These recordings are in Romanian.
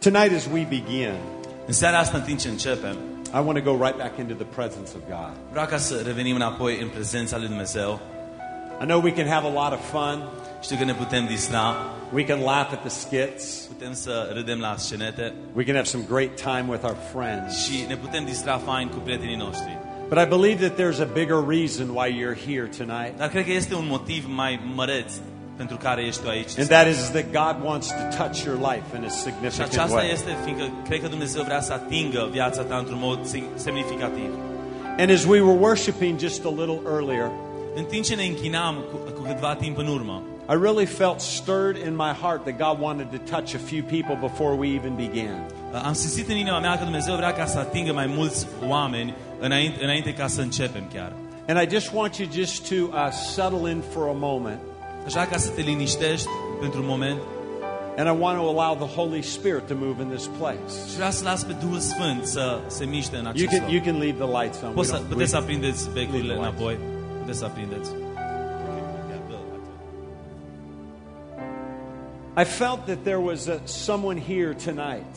Tonight, as we begin, În seara asta, în timp ce începem, I want to go right back into the presence of God. vreau ca să revenim înapoi în prezența lui Dumnezeu. I know we can have a lot of fun. Știu că ne putem distra, We can laugh at the skits. putem să râdem la scenete We can have some great time with our friends. și ne putem distra fain cu prietenii noștri. But I believe that there's a bigger reason why you're here tonight. Dar cred că este un motiv mai măreț pentru care ești tu aici. And that is that God wants to touch your life in a Și significant aceasta way. este fiindcă cred că Dumnezeu vrea să atingă viața ta într-un mod semnificativ. And as we were worshiping just a little earlier, În timp ce ne închinam cu, cu câtva timp în urmă, I really felt stirred in my heart that God wanted to touch a few people before we even began. am simțit în inima mea că Dumnezeu vrea ca să atingă mai mulți oameni înainte, înainte ca să începem chiar. And I just want you just to uh, settle in for a moment. Așa ca să te liniștești pentru un moment And I want to allow the Holy Spirit to move in this place. și vreau să las pe Duhul Sfânt să se miște în You can, loc. you can leave the lights on. We Poți să, don't- we- puteți să aprindeți becurile the lights. înapoi. Puteți să aprindeți. I felt that there was a, someone here tonight.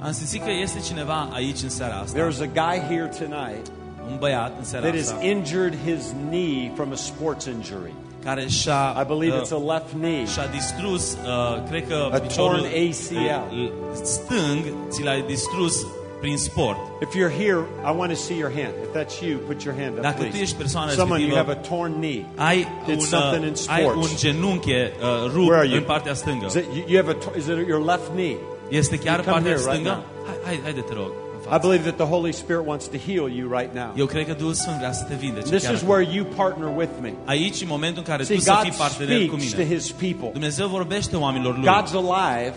Am simțit că este cineva aici în seara asta, There's a guy here tonight un băiat în seara that has asta, injured his knee from a sports injury. Care și-a, I believe uh, it's a left knee. și-a distrus, uh, cred că A piciorul torn ACL. uh, stâng ți l-ai distrus prin sport. If you're here, I want to see your hand. If that's you, put your hand up, Dacă tu please. ești persoana Someone, you respectivă, have a torn knee. ai Did un, something in uh, ai sports. un genunche uh, rupt Where are you? în partea stângă. Is it, you you have a, tor- is it your left knee? Este chiar You come partea here right stângă? now. Hai, hai, haide, te rog. În I față. believe that the Holy Spirit wants to heal you right now. Eu cred că Duhul Sfânt vrea să te vindece This chiar is acum. where you partner with me. Aici, în momentul în care See, tu să God fii partener cu speaks to mine. His people. Dumnezeu vorbește oamenilor lui. God's alive,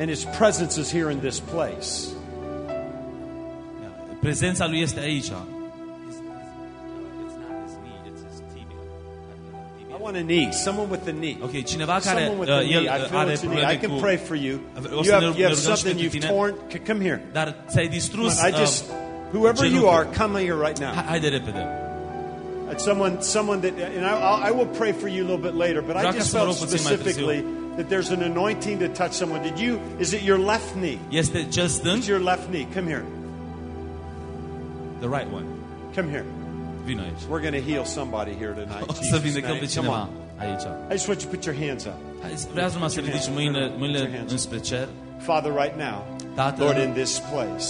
and His presence is here in this place. Prezența lui este aici. Want a knee. Someone with a knee. Ok, cineva care Someone with uh, a knee. el I uh, feel are it's a knee. I can pray for you. O You să have, you have rugăm și something pentru you've tine. torn. C- Come here. Dar ți-ai distrus... I just, whoever you are, come here right now. Hai- Haide repede. It's someone, someone that, and I, I'll- I will pray for you a little bit later. But I Vreau ca just să felt rog puțin mai târziu. specifically that there's an anointing to touch someone. Did you? Is it your left knee? Este cel stâng? It's your left knee. Come here. The right one. Come here. Vino aici. We're going to heal somebody here tonight. O in să Jesus' vindecăm name. pe Come cineva on. aici. I just want you to put your hands up. Hai, vreau numai să ridici mâinile, mâinile înspre cer. Father, right now, Tată, Lord, in this place,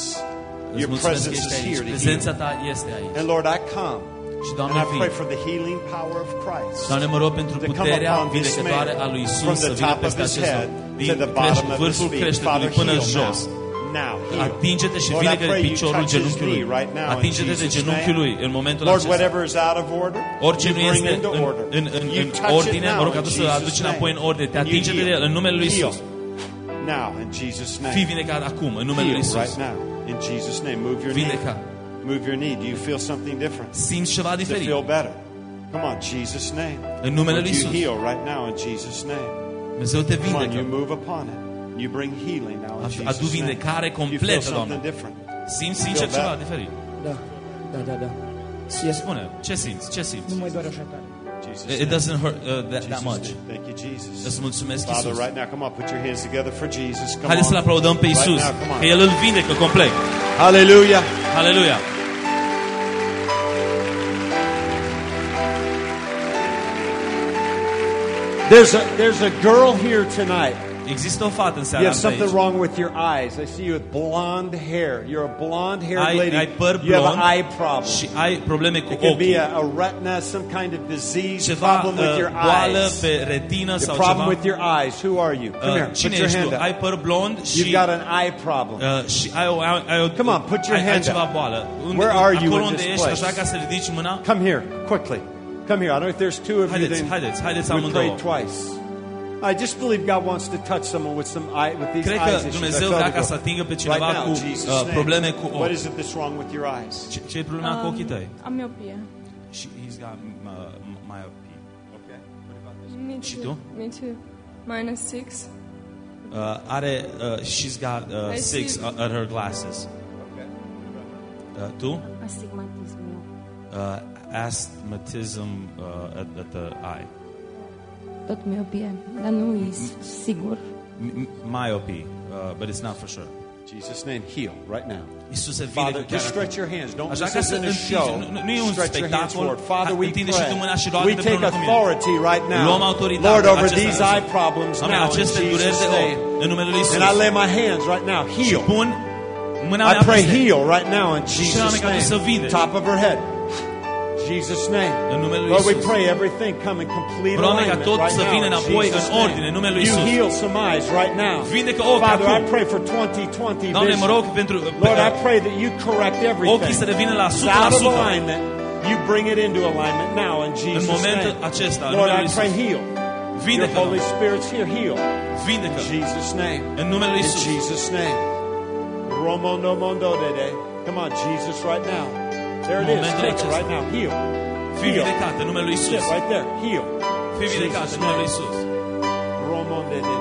Îți your mulțumesc că presence ești is aici. here to Prezența heal. ta este aici. And Lord, I come Și, and Doamne, I pray vin. for the healing power of Christ Doamne, mă rog pentru to come puterea upon this vindecătoare man a lui from Isus să the vină top of peste his acest head om. to Din the bottom creș- of his vârful feet. creștetului Father, până heal jos. Now. Now, heal. Atinge-te și Lord, I vindecă pray you piciorul touch his genunchiului. knee right now in Atinge-te de Jesus' genunchiul name. lui în momentul Lord, acesta. whatever is out of order, Orice you nu bring este into în, order. în, în, You în touch it ordine, now mă rog ca in tu să Jesus' aduci name. înapoi în ordine. Te And you atinge de heal. el în numele lui Heal. Isus. Now, in Jesus' Fii name. vindecat acum, în numele lui Heal Isus. right now. In Jesus' name. Move your knee. Vindecat. Move your knee. Do you feel something different? Simți ceva To diferit. feel better. Come on, Jesus' name. În numele Would lui you Isus. heal right now in Jesus' name? Dumnezeu te Come on, you vindecă. move upon it. You bring healing now in Adu- Jesus' adu name. vindecare You feel completă, something Doamne. different. Simți sincer Feel ceva better. diferit. Da, da, da, da. Yes. Spune, ce simți? Ce simți? Nu mai doare așa tare. Jesus' It doesn't hurt uh, that, that much. name. Thank you, Jesus. Îți mulțumesc, Father, right now, come on, put your hands together for Jesus. Come Haideți să-L on. aplaudăm pe Right Isus, now, come on. că El îl vindecă complet. Hallelujah. Aleluia! There's a there's a girl here tonight. Există o fată în You have asta something aici. wrong with your eyes. I see you with blonde hair. You're a blonde haired Ai, lady. ai păr you have blond an eye problem. și ai probleme cu It could be ochii. a, a retina, some kind of disease, Ceva problem with uh, your boală eyes. pe retină The sau problem ceva. with your eyes. Who are you? Come here. Uh, Put Cine your ești hand tu? up. Ai păr blond și You've got an eye problem. Uh, și ai o, ai, ai o, Come on, put your ai, hand ai ceva up. boală. Unde, Where are you acolo in unde this ești, place? așa ca să ridici mâna. Come here, quickly. Come here. I don't know if there's two of you. Haideți, Then haideți, haideți we pray amândouă. twice. I just believe God wants to touch someone with some eye with these Cred eyes că issues. I Dumnezeu felt vrea it ca go. să atingă pe cineva right now, cu uh, probleme cu ochi. is it that's wrong with your eyes? Ce, ce e problema cu ochii tăi? Am miopie. Și he's got uh, myopia. Okay. Me Și too. tu? Me too. Minus six. Uh, are, uh, she's got uh, I six see. uh, at her glasses. Uh, tu? Astigmatism. Uh, astigmatism uh, at, at the eye. Tot miopie, dar nu e sigur. M- myopia. uh, but it's not for sure. Jesus' name, heal right now. Iisuse, Father, just stretch your hands. Don't Așa this ca să isn't a show. nu, nu e un Stretch your hands spectacol, forward. Father, we întinde și tu mâna și pray. We take împreună cu mine. authority right Luăm now. autoritate Lord, over acesta these eye problems Amen. now in dureri Jesus' de name. ochi, în numele lui Isus. And I lay my hands right now. Heal. pun mâna I pray heal right now in Jesus' oameni ca tu să name. Top of her head. Jesus' name. În numele lui Lord, we pray everything come in complete Rog, Doamne, ca alignment tot right să vină in înapoi în ordine, în name. numele lui You heal some eyes right now. Vindecă ochi Father, I pray for 2020 Doamne, mă vision. rog pentru Lord, I pray that you correct everything. ochii să revină la It's out of 100%. alignment. You bring it into alignment now in Jesus' momentul name. acesta, Lord, I pray heal. Your Holy Spirit's here. Heal. vindecă. In Jesus' name. În numele lui In Jesus' name. Romondo mondo dede. Come on, Jesus, right now. There it is. Take it right now. Heal. Fii Heal. vindecat în numele lui Isus. right there. Heal. Fii vindecat în numele lui Isus. Romondo dede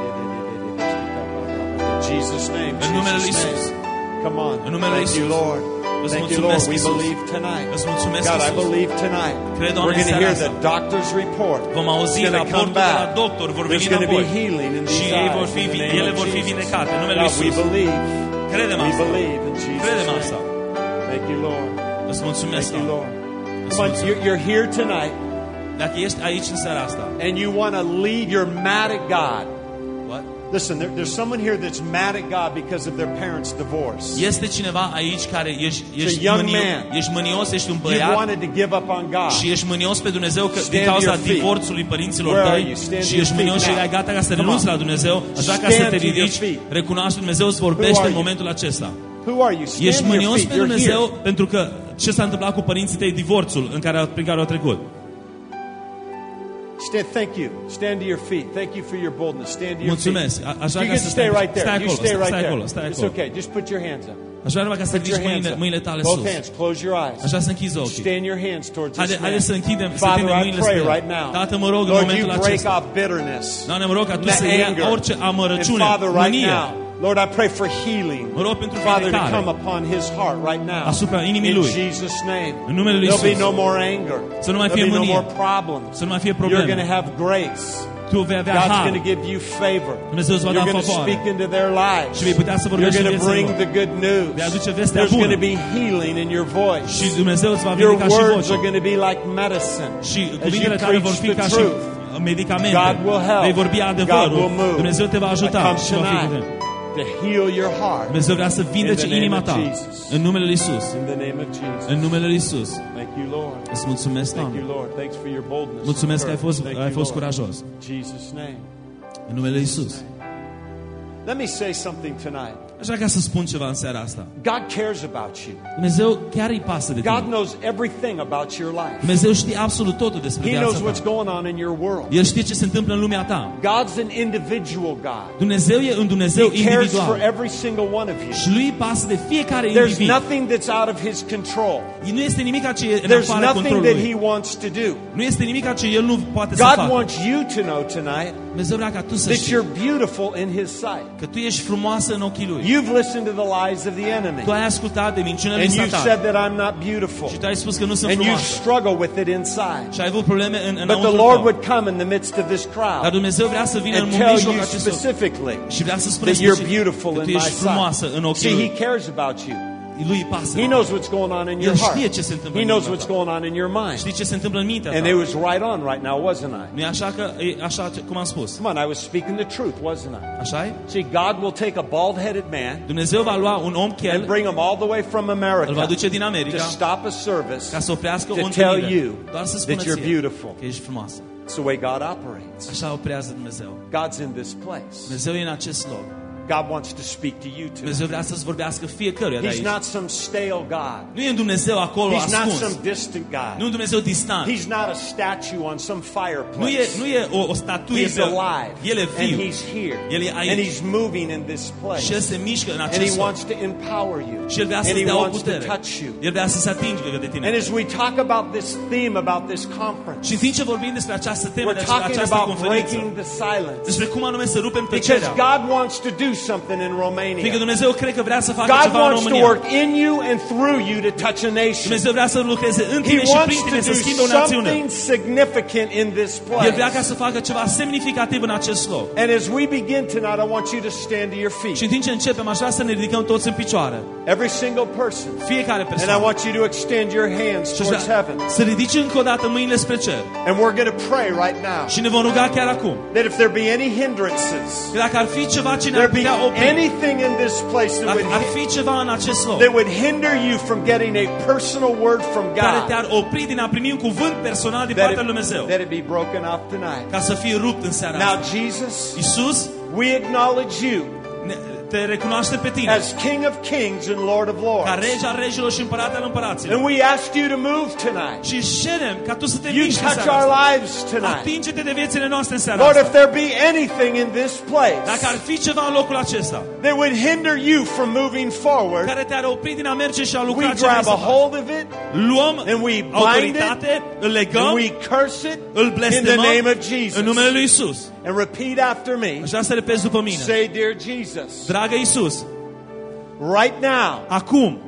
In Jesus' name. În numele lui Isus. Come on. În numele lui Thank you, Lord. Thank you, Lord. We believe tonight. God, I believe tonight. We're going to hear the doctor's report. Vom auzi It's gonna come raportul de la back. doctor, vor veni There's going to be înapoi. healing in Și these ei eyes. vor fi, in the name ele of vor fi Jesus. vindecate în numele lui we Isus. believe. Credem We asta. believe in Jesus' Credem asta. Thank you, Lord. Îți mulțumesc, Thank you, Doamne. Lord. Îți Come on, mulțumesc. you're, you're here tonight Dacă ești aici în seara asta, and you want to leave, you're mad at God. what? Listen, there, there's someone here that's mad at God because of their parents' divorce. Este cineva aici care ești, ești, young mânio, man. ești mânios, ești un You băiat wanted to give up on God. și ești mânios pe Dumnezeu că, Stand din cauza to your feet. divorțului părinților Where are tăi you? Stand to și your ești feet mânios și now. ai gata ca să Come renunți on. la Dumnezeu, așa ca să Stand te to your ridici, feet. recunoaște Dumnezeu îți Who vorbește are în you? momentul acesta. Who are you? Stand Ești to your mânios feet. pe You're Dumnezeu here. pentru că ce s-a întâmplat cu părinții tăi, divorțul în care, prin care au trecut. Stand, thank you. Stand to your feet. Thank you for your boldness. Stand to your Mulțumesc. feet. A- așa you ca can să stay stai- right there. stai you acolo, stay stai- right stai there. acolo, stai It's acolo. okay. Just put your hands up. Aș vrea numai ca să Put your ridici hands mâinile, up. mâinile tale Both sus. hands. Close your eyes. Așa să închizi ochii. Stand your hands towards Haide, this haide man. să închidem, să Father, tindem I mâinile pray spre el. right now. Tată, mă rog în Lord, momentul you break acesta. off bitterness. Doamne, mă rog ca Tu and să iei anger. orice And amărăciune, Father, right mânie. now, Lord, I pray for healing. Mă rog pentru Father, to vindecare. come upon his heart right now. Asupra inimii In lui. Jesus' name. În numele lui There'll be Isus. no more anger. Să nu mai fie There'll be no mânie. more problems. Să nu mai fie You're going to probleme. have grace. Tu vei avea God's har. going to give you favor. Dumnezeu îți va You're da going to favoare. speak into their lives. Și vei putea să You're vorbești going în to viețile bring lor. the good news. Vei aduce vestea There's bună. going to be healing in your voice. Și Dumnezeu îți va Your vindeca și words vocea. are going to be like medicine. Și As you cuvintele tale vor preach fi the ca și truth. medicamente. God will help. Vei vorbi God adevărul. will move. Dumnezeu te va I ajuta come și va fi tonight puternic. To heal your heart. Dumnezeu vrea să vindece In the name inima of ta. Jesus. În numele Lui Isus. In the name of Jesus. În numele Lui Isus. Thank you, Lord. Îți mulțumesc, Thank Doamne. you, Lord. Thanks for your boldness. Mulțumesc că ai fost, Thank ai you, fost Lord. curajos. Jesus' name. În numele Lui Isus. Let me say something tonight. Aș vrea ca să spun ceva în seara asta. God cares about you. Dumnezeu chiar îi pasă de God tine. knows everything about your life. Dumnezeu știe absolut totul despre He knows viața what's ta. going on in your world. El știe ce se întâmplă în lumea ta. God's an individual God. Dumnezeu e un Dumnezeu He cares for individual. every single one of you. Și lui îi pasă de fiecare There's individ. nothing that's out of His control. Nu este nimic ce e în There's afara nothing that controlului. He wants to do. Nu este nimic ce El nu poate să God facă. wants you to know tonight Dumnezeu ca tu să that you're beautiful in His sight. că tu ești frumoasă în ochii Lui. You've listened to the lies of the enemy. Tu ai ascultat de minciunile And lui you've Satan. said that I'm not beautiful. Și tu ai spus că nu sunt And you frumoasă. struggle with it inside. Și ai avut probleme în, But the Lord would come in the midst of this Dar crowd Dumnezeu vrea să vină în and mijlocul acestor specifically și vrea să spună that you're beautiful in tu my ești frumoasă în sight. ochii See, He cares about you. Lui îi pasă. He knows what's going on in your El heart. știe ce se întâmplă He knows what's going on in your mind. Știi ce se întâmplă în mintea And it was right on right now, wasn't I? Nu e așa că e așa cum am spus. Come on, I was speaking the truth, wasn't I? Așa e? See, God will take a bald-headed man Dumnezeu va lua un om and bring him all the way from îl va America duce din to America stop a service ca să oprească to tell you Doar să spună that you're beautiful. că ești frumoasă. It's the way God operates. Așa oprează Dumnezeu. God's in this place. Dumnezeu e în acest loc. God wants to speak to you too. Dumnezeu vrea să-ți vorbească fiecăruia de He's aici. not some stale God. Nu e un Dumnezeu acolo He's not ascuns. some distant Nu God. un Dumnezeu distant. He's not a statue on some Nu e, fireplace. nu e o, o statuie He's pe... alive. El e And viu. He's here. El e aici. And He's moving in this place. Și El se mișcă în And He loc. wants to empower you. Și El vrea And să-ți He dea o wants to putere. touch you. El vrea să se atingă de tine. And as we talk about this theme, about this conference, Și în timp ce vorbim despre această temă, we're talking această about conferință, breaking the silence. despre cum anume să rupem Because tăcerea. God wants to do something in Fiindcă Romania. Dumnezeu cred că vrea să facă God ceva în wants to România. work in you and through you to touch a nation. Dumnezeu vrea să lucreze în He tine și wants prin to tine să do schimbe o națiune. something significant in this El vrea ca place. să facă ceva semnificativ în acest loc. And as we begin tonight, I want you to stand to your Și feet. în timp ce începem, aș vrea să ne ridicăm toți în picioare. Every single person. Fiecare And I persoană. want you to extend your hands Și aș towards vrea heaven. să ridici încă o dată mâinile spre cer. And we're going to pray right now Și ne vom ruga chiar acum. that if there be any hindrances, Că dacă ar fi ceva ce ne-ar there be putea opri, anything in this place that would, ar fi ceva în acest loc that would hinder you from getting a personal word from care God, te-ar opri din a primi un cuvânt personal din that partea lui Dumnezeu, that it be broken off tonight. ca să fie rupt în seara Now, asta. Jesus, Iisus, we acknowledge you ne- te recunoaște pe tine as King of Kings and Lord of ca Lords. rege al regilor și împărat al împăraților. And we ask you to move tonight. Și cerem ca tu să te You miști în seara our lives tonight. Atinge-te de viețile noastre în seara Lord, if there be anything in this place Dacă ar fi ceva în locul acesta that would hinder you from moving forward, care te-ar opri din a merge și a we lucra ce grab a hold of it Luăm and we bind autoritate, îl legăm, and we curse it îl in the name of în Jesus. numele lui Isus. And repeat after me. Aș vrea să repezi după mine. Say, Dear Jesus, Dragă Isus, right now, acum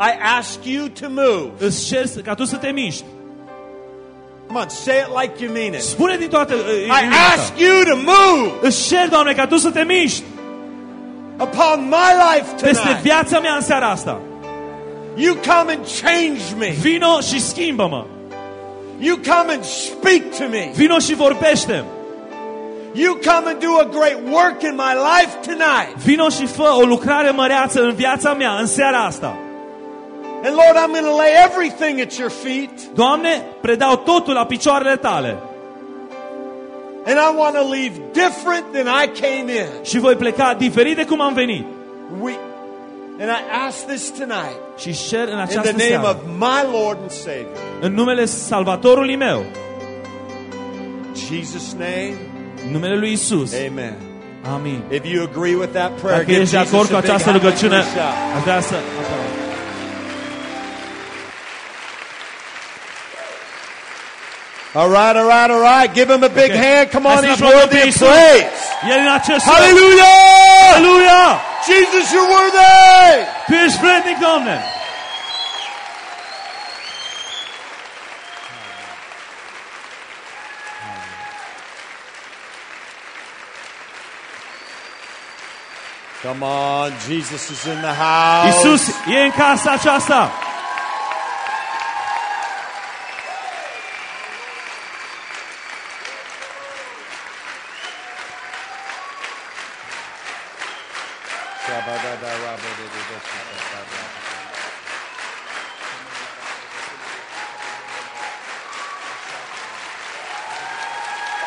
I ask you to move. îți cer să- ca tu să te miști. Come on, say it like you mean it. Spune din toată uh, I inima ask ta. you to move Îți cer, Doamne, ca tu să te miști upon my life peste tonight. viața mea în seara asta. You come and change me. Vino și schimbă-mă. You come and speak to me. Vino și vorbește. You come and do a great work in my life tonight. Vino și fă o lucrare măreață în viața mea în seara asta. And Lord, I'm going to lay everything at your feet. Doamne, predau totul la picioarele tale And I want to leave different than I came in. și voi pleca diferit de cum am venit. We, and I ask this tonight Și cer în in această the name seară, of my Lord and Savior. în numele Salvatorului meu, Jesus' name, în numele lui Isus. amen. Amin. If you agree with that prayer, Dacă give ești de acord cu a această rugăciune, aș vrea să... All right, all right, all right. Give him a big Okay. hand. Come on, he's worthy of praise. El în acest loc. Hallelujah! Jesus, you're worthy. Tu ești vrednic, Doamne! Come on, Jesus is in the house. Isus e în casa aceasta.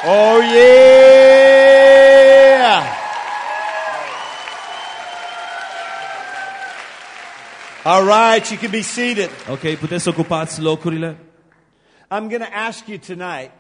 Oh yeah! All right, you can be seated. Ok, puteți să ocupați locurile. I'm going to ask you tonight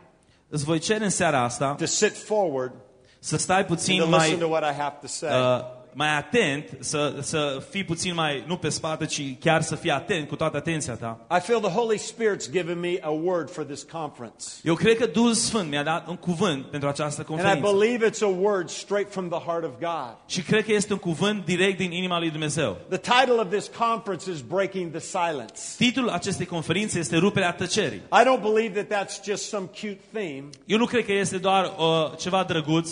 Îți voi cere în seara asta to sit forward să stai and puțin to listen to mai, what I have to say. uh, mai atent, să, să fii puțin mai, nu pe spate, ci chiar să fii atent cu toată atenția ta. I feel the Holy Spirit's given me a word for this conference. Eu cred că Duhul Sfânt mi-a dat un cuvânt pentru această And I conferință. believe it's a word straight from the heart of God. Și cred că este un cuvânt direct din inima lui Dumnezeu. The title of this conference is Breaking the Silence. Titlul acestei conferințe este Ruperea tăcerii. I don't believe that that's just some cute theme, Eu nu cred că este doar uh, ceva drăguț,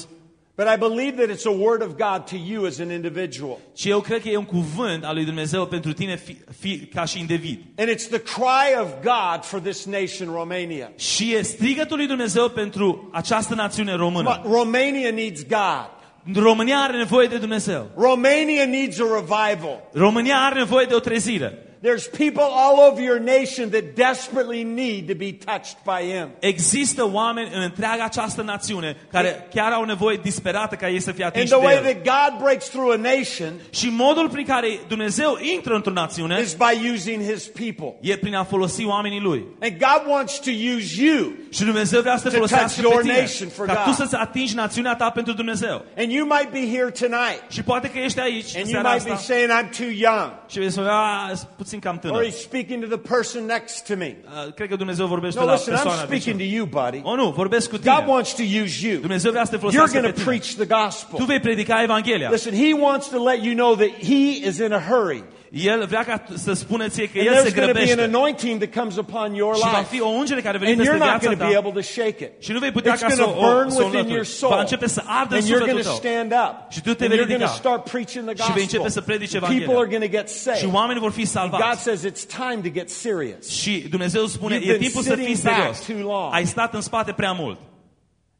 but I believe that it's a word of God to you as an individual. ci eu cred că e un cuvânt al lui Dumnezeu pentru tine fi, fi, ca și individ. And it's the cry of God for this nation, Romania. Și e strigătul lui Dumnezeu pentru această națiune română. But Romania needs God. România are nevoie de Dumnezeu. Romania needs a revival. România are nevoie de o trezire. There's people all over your nation that desperately need to be touched by Him. Există oameni în întreaga această națiune care chiar au nevoie disperată ca ei să fie And atinși the de way El. that God breaks through a nation Și modul prin care Dumnezeu intră într-o națiune is by using His people. e prin a folosi oamenii Lui. And God wants to use you. Și Dumnezeu vrea să te To folosească touch pe your tine nation for ca God. tu să-ți atingi națiunea ta pentru Dumnezeu. And you might be here tonight. Și poate că ești aici în And you seara might be asta saying, I'm too young. și vei spune, "A, sunt puțin cam Or he's speaking to the person next to me. Uh, Cred că Dumnezeu vorbește No, la listen, I'm speaking to you, buddy. O, nu, vorbesc cu God tine. wants to use you. Dumnezeu vrea să te You're going to preach the Tu gospel. vei predica Evanghelia. Listen, he wants to let you know that he is in a hurry. El vrea ca tu- să spună ție că And El se there's going to be an grăbește. anointing that comes upon your Și va life. fi o ungere care vine And peste you're not viața going to be ta. able to shake it. Și nu vei putea It's ca going să to o, burn să o within your înlături. soul. Va începe să ardă în And you're going sufletul to tău. stand up. Și tu te And vei you're going to ridica. start preaching the Și vei începe să gospel. predici People Evanghelia. are going to get Și saved. oamenii vor fi God salvați. says it's time to get serious. Și Dumnezeu spune, You've e been timpul să fii sitting back serios. too long. Ai stat în spate prea mult.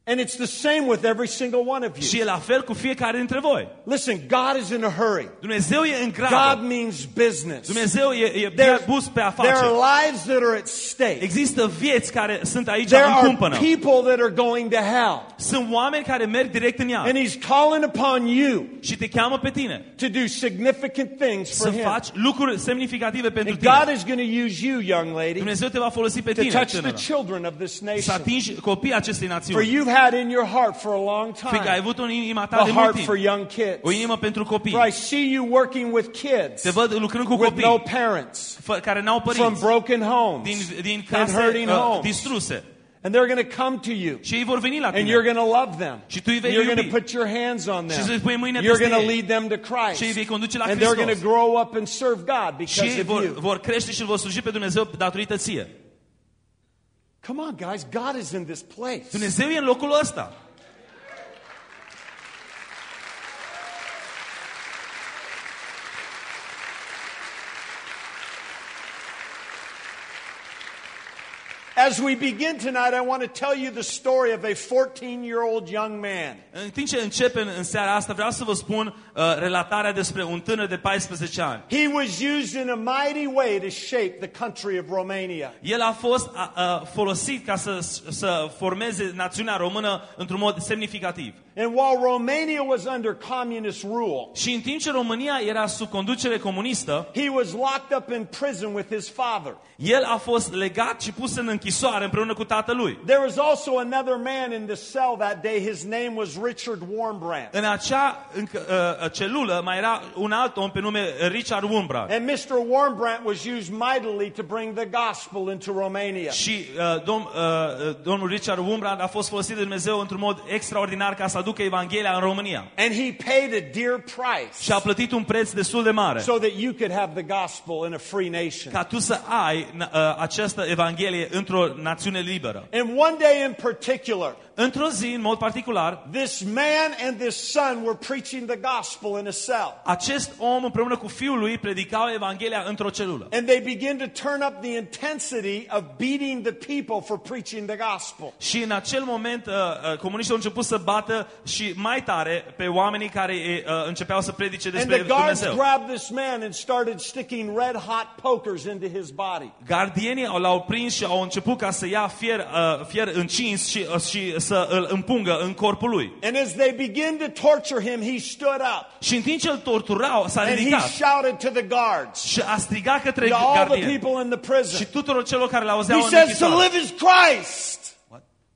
And it's the same with every single one of Și you. e la fel cu fiecare dintre voi. Listen, God is in a hurry. Dumnezeu e în God means business. Dumnezeu e, e There, pus pe there are lives that are at stake. Există vieți care sunt aici There în are people that are going to hell. Sunt oameni care merg direct în ea. And He's calling upon you Și te cheamă pe tine to do significant things for Him. faci lucruri semnificative pentru And God is going to use you, young lady, Dumnezeu te va folosi pe to touch the children of this Să nation. atingi copiii acestei For națiuni. Had in your heart for a long Fiindcă ai time avut în inima ta a de heart for young kids. O inimă pentru copii. For I see you working with kids Te văd lucrând cu with no parents fă- care n-au from broken homes Din, din and hurting uh, homes. distruse. And they're going to come to you. Și ei vor veni la And you're going to love them. Și tu îi vei You're going to put your hands on them. să-i pui mâine You're going to lead them to Christ. Și îi vei conduce la And they're going to grow up and serve God because of you. vor crește și îl vor sluji pe Dumnezeu datorită ție. Come on, guys. God is in this place. Dumnezeu e în locul ăsta. As we begin tonight, I want to tell you the story of a 14 year old young man. În timp ce începem în seara asta, vreau să vă spun uh, relatarea despre un tânăr de 14 ani. He was used in a mighty way to shape the country of Romania. El a fost a, a, folosit ca să, să formeze națiunea română într-un mod semnificativ. And while Romania was under communist rule, Și în timp ce România era sub conducere comunistă, he was locked up in prison with his father. el a fost legat și pus în închisoare împreună cu tatălui. There was also another man in the cell that day. His name was Richard Warmbrandt. În acea încă, uh, celulă mai era un alt om pe nume Richard Umbra. And Mr. Warmbrandt was used mightily to bring the gospel into Romania. Și uh, dom, uh, domnul Richard Umbra a fost folosit de Dumnezeu într-un mod extraordinar ca să aducă Evanghelia în România. And he paid a dear price Și a plătit un preț destul de mare so that you could have the gospel in a free nation. ca tu să ai uh, această Evanghelie într-o națiune liberă. And one day in particular, Într-o zi, în mod particular, this man and this son were preaching the gospel in a cell. acest om împreună cu fiul lui predicau Evanghelia într-o celulă. And they begin to turn up the intensity of beating the people for preaching the gospel. Și în acel moment, uh, uh, comuniștii au început să bată și mai tare pe oamenii care uh, începeau să predice And despre the guards Dumnezeu. grabbed this man and started sticking red hot pokers into his body. Gardienii l-au prins și au început ca să ia fier, uh, fier încins și, uh, și să îl împungă în corpul lui. And as they began to torture him, he stood up Și în timp ce îl torturau, s-a and he ridicat shouted to the guards, și a strigat către to all the gardieni people in the și prison. tuturor celor care l-auzeau He în says, To închisoare. live is Christ.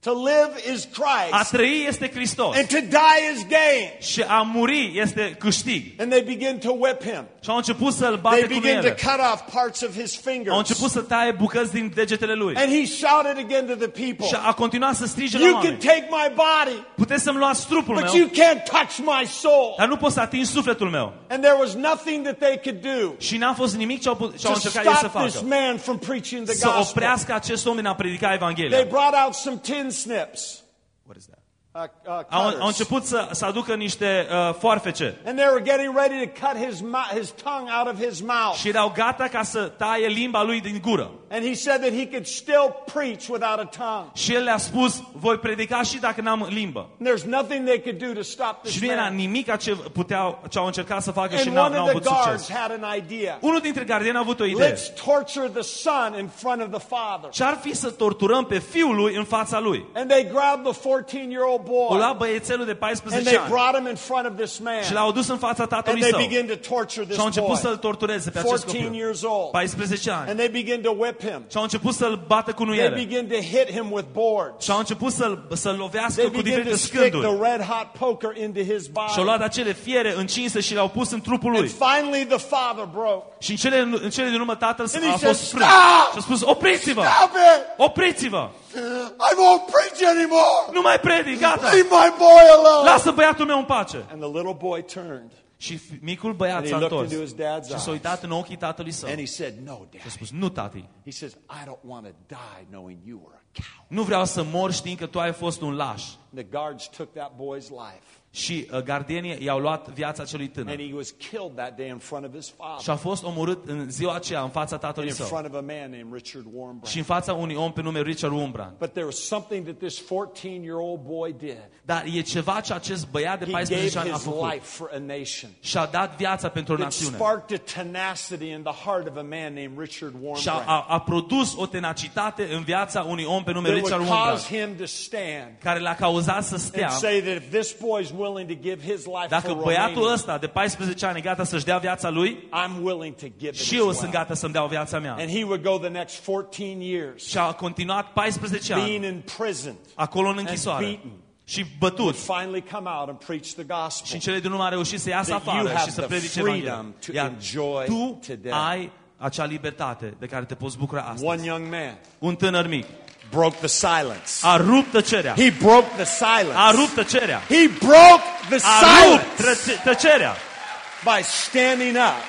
To live is A Christ. trăi este Hristos And to die is gain. și a muri este câștig. And they begin to whip him. Și au început să-l They bate cu begin to ele. cut off parts of his Au fingers. început să taie bucăți din degetele lui. And he shouted again to the people, Și a continuat să strige la You can oameni. take my body, Puteți să-mi luați trupul but meu, you can't touch my soul. dar nu poți să atingi sufletul meu. And there was nothing that they could do Și n-a fost nimic ce au, pu- ce au to încercat ei să stop this facă. man from preaching the Să gospel. oprească acest om din a predica They Evanghelia. brought out some tin snips, What is that? uh, uh, Au, au cutters. început să, să aducă niște uh, foarfece and they were getting ready to cut his, mou- his tongue out of his mouth. și erau gata ca să taie limba lui din gură. And he said that he could still preach without a tongue. Și el le-a spus, voi predica și dacă n-am limbă. And there's nothing they could do to stop Și this nu era man. nimic ce, puteau, ce au încercat să facă și And n-au, one n-au of the avut guards succes. had an idea. Unul dintre gardieni a avut o idee. Let's torture the son in front of the father. Ce-ar fi să torturăm pe fiul lui în fața lui? And they grabbed the 14-year-old O lua boy băiețelul de and 14 they ani brought him in front of this man. și l-au dus în fața And tatălui they său. began to torture this Și au început boy. să-l tortureze pe acest 14 copil. years old. 14 ani. And they begin to whip whip him. Și au început să-l bată cu They nuiele. begin to hit him with boards. Și au început să-l, să lovească They cu begin diferite to stick the scânduri. red hot poker into his Și au luat body. acele fiere încinse și le-au pus în trupul And lui. finally the father broke. Și în cele, în cele din urmă tatăl And he a said, fost frânt. "Stop! Și a spus, opriți-vă! Stop it! Opriți-vă! I won't preach anymore. Nu mai predic, gata! Leave my boy alone. Lasă băiatul meu în pace! And the little boy turned Și fi- micul băiat And he s-a looked întors into his dad's și s-a eyes. uitat în ochii tatălui său. and he said, No, Și a Dad. spus, nu, tati, He says, I don't want to die knowing you were a coward. nu vreau să mor știind că tu ai fost un laș. The guards took that boy's life. Și uh, gardienii i-au luat viața celui tânăr. And he was killed that day in front of his Și father. a fost omorât în ziua aceea în fața And tatălui in său. front of a man named Richard Și Warmbrand. în fața unui om pe nume Richard Umbran. But there was something that this 14 year old boy did. Dar e ceva ce acest băiat de He gave 14 ani a his făcut. life for a nation. Și-a dat viața pentru o That națiune. sparked a tenacity in the heart of a man named Richard Și a, Warmbrand. a, a produs o tenacitate în viața unui om pe nume That Richard would cause Umbran. him to stand Care l-a cauzat să stea. and say that if this boy is willing to give his life Dacă for băiatul Romania, ăsta de 14 ani e gata să-și dea viața lui, I'm willing to give it și eu as sunt well. gata să-mi dau viața mea. And he would go the next 14 years Și a continuat 14 ani being imprisoned acolo în and închisoare. beaten. Și bătut. Finally come out and preach the Și gospel. în cele din urmă a reușit să iasă That you afară have și să the predice freedom Evanghelia. to Iar enjoy tu today. ai acea libertate de care te poți bucura astăzi. One young man Un tânăr mic broke the silence. a rupt tăcerea. He broke the silence. A rupt tăcerea. He broke the A rupt silence trăce- tăcerea. by standing up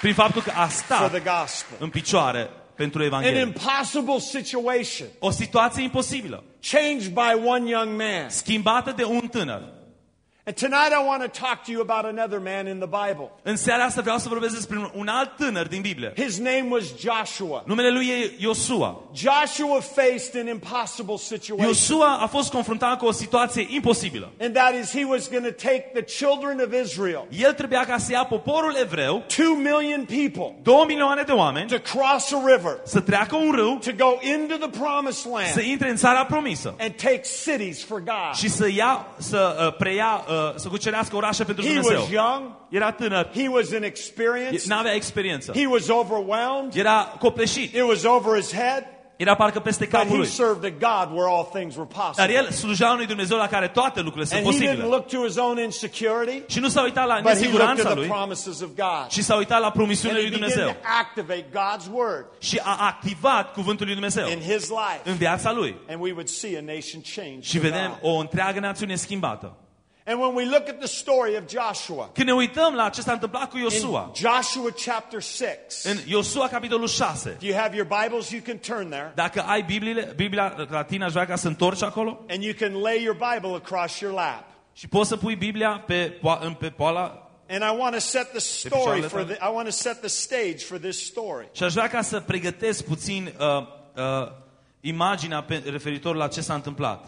Prin faptul că a for stat the gospel. în picioare pentru An Evanghelie. impossible situation O situație imposibilă, changed by one young man. schimbată de un tânăr. And tonight I want to talk to you about another man in the Bible. În seara asta vreau să vorbesc despre un- alt tânăr din Biblie. His name was Joshua. Numele lui e Iosua. Joshua faced an impossible situation. Iosua a fost confruntat cu o situație imposibilă. And that is, he was going to take the children of Israel, El trebuia ca să ia poporul evreu, two million people, două milioane de oameni, to cross a river, să treacă un râu, to go into the promised să land, intre în țara promisă and take cities for God. și să ia, să uh, preia, uh, să cucerească orașe pentru He Dumnezeu. was young, Era tânăr, he was e- inexperienced, n-avea experiență. he was overwhelmed, Era copleșit, it was over his head, era parcă peste but capul he lui. served a God where all things were Dar possible. el slujea unui Dumnezeu la care toate lucrurile sunt And he didn't posibile. look to his own insecurity, Și nu s-a uitat la but he looked nesiguranța to the lui, promises of God. ci s-a uitat la And promisiunile he lui began Dumnezeu. to activate God's word Și a activat cuvântul lui Dumnezeu in his life. în viața lui. And we would see a nation change. Și for vedem God. o întreagă națiune schimbată. And when we look at the story of Joshua, Când ne uităm la ce s-a întâmplat cu in Iosua, Joshua chapter 6, în Iosua capitolul 6, if you have your Bibles, you can turn there. dacă ai Bibliile, Biblia la tine aș vrea ca să întorci acolo And you can lay your Bible across your lap. și poți să pui Biblia pe, po- în- pe poala And I want to set the story for the, I want to set the stage for this story. și aș vrea ca să pregătesc puțin uh, uh, imaginea pe, referitor la ce s-a întâmplat.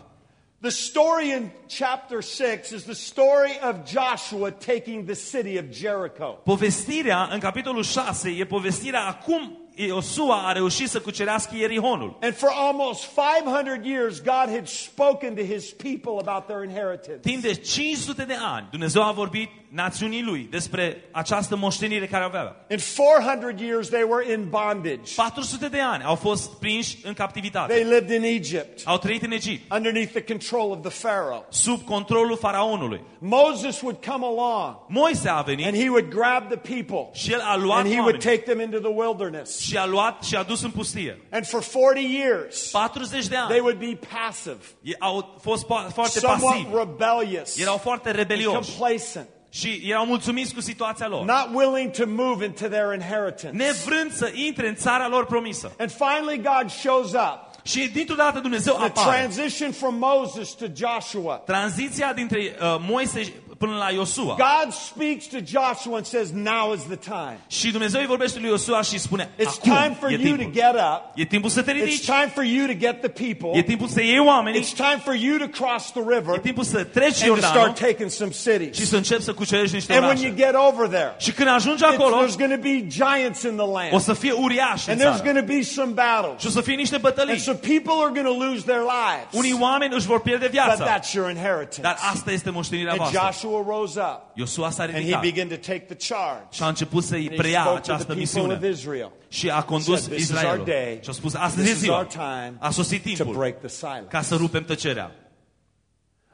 The story in chapter 6 is the story of Joshua taking the city of Jericho. Povestirea în capitolul 6 e povestirea acum Iosua a reușit să cucerească Ierihonul. And for almost 500 years, God had spoken to his people about their inheritance. Timp de 500 de ani, Dumnezeu a vorbit națiunii lui despre această moștenire care avea. In 400 years, they were in bondage. 400 de ani au fost prinși în captivitate. They lived in Egypt Au trăit în Egipt, underneath the control of the Pharaoh. sub controlul faraonului. Moses would come along Moise a and venit he would grab the people și el a luat and he would oameni take them into the wilderness. și a luat și a dus în pustie. And for 40 years, 40 de they ani would be passive, Ei au fost po- foarte somewhat pasivi. rebellious, Erau foarte rebelioși complacent, și erau mulțumiți cu situația lor. not willing to move into their inheritance. Nevrând să intre în țara lor promisă. And finally, God shows up. Și dintr-o dată Dumnezeu The apare. transition from Moses to Joshua. Tranziția dintre uh, Moise până la Iosua. God speaks to Joshua and says, Now is the time. Și Dumnezeu îi vorbește lui Iosua și spune, It's time for you to get up. E timpul să te It's time for you to get the people. E timpul să iei oamenii. It's time for you to cross the river. E timpul să treci and to start taking some și cities. să începi să cucerești niște And when you get over there, Și când ajungi acolo, there's going to be giants in the o land. să fie uriași în And there's going to be some battles. Și o să fie niște And so people are going to lose their lives. Unii oameni își vor pierde But that's your inheritance. Dar asta este moștenirea And voastră. Joshua Joshua rose up Iosua s-a and he ridicat began to take the charge. și a început să-i And he preia spoke to the această people of misiune. Israel. Și a condus Said, "This is our Israelul. day. Și a spus, astăzi This e is ziua. our time A sosit to timpul break the silence. ca să rupem tăcerea.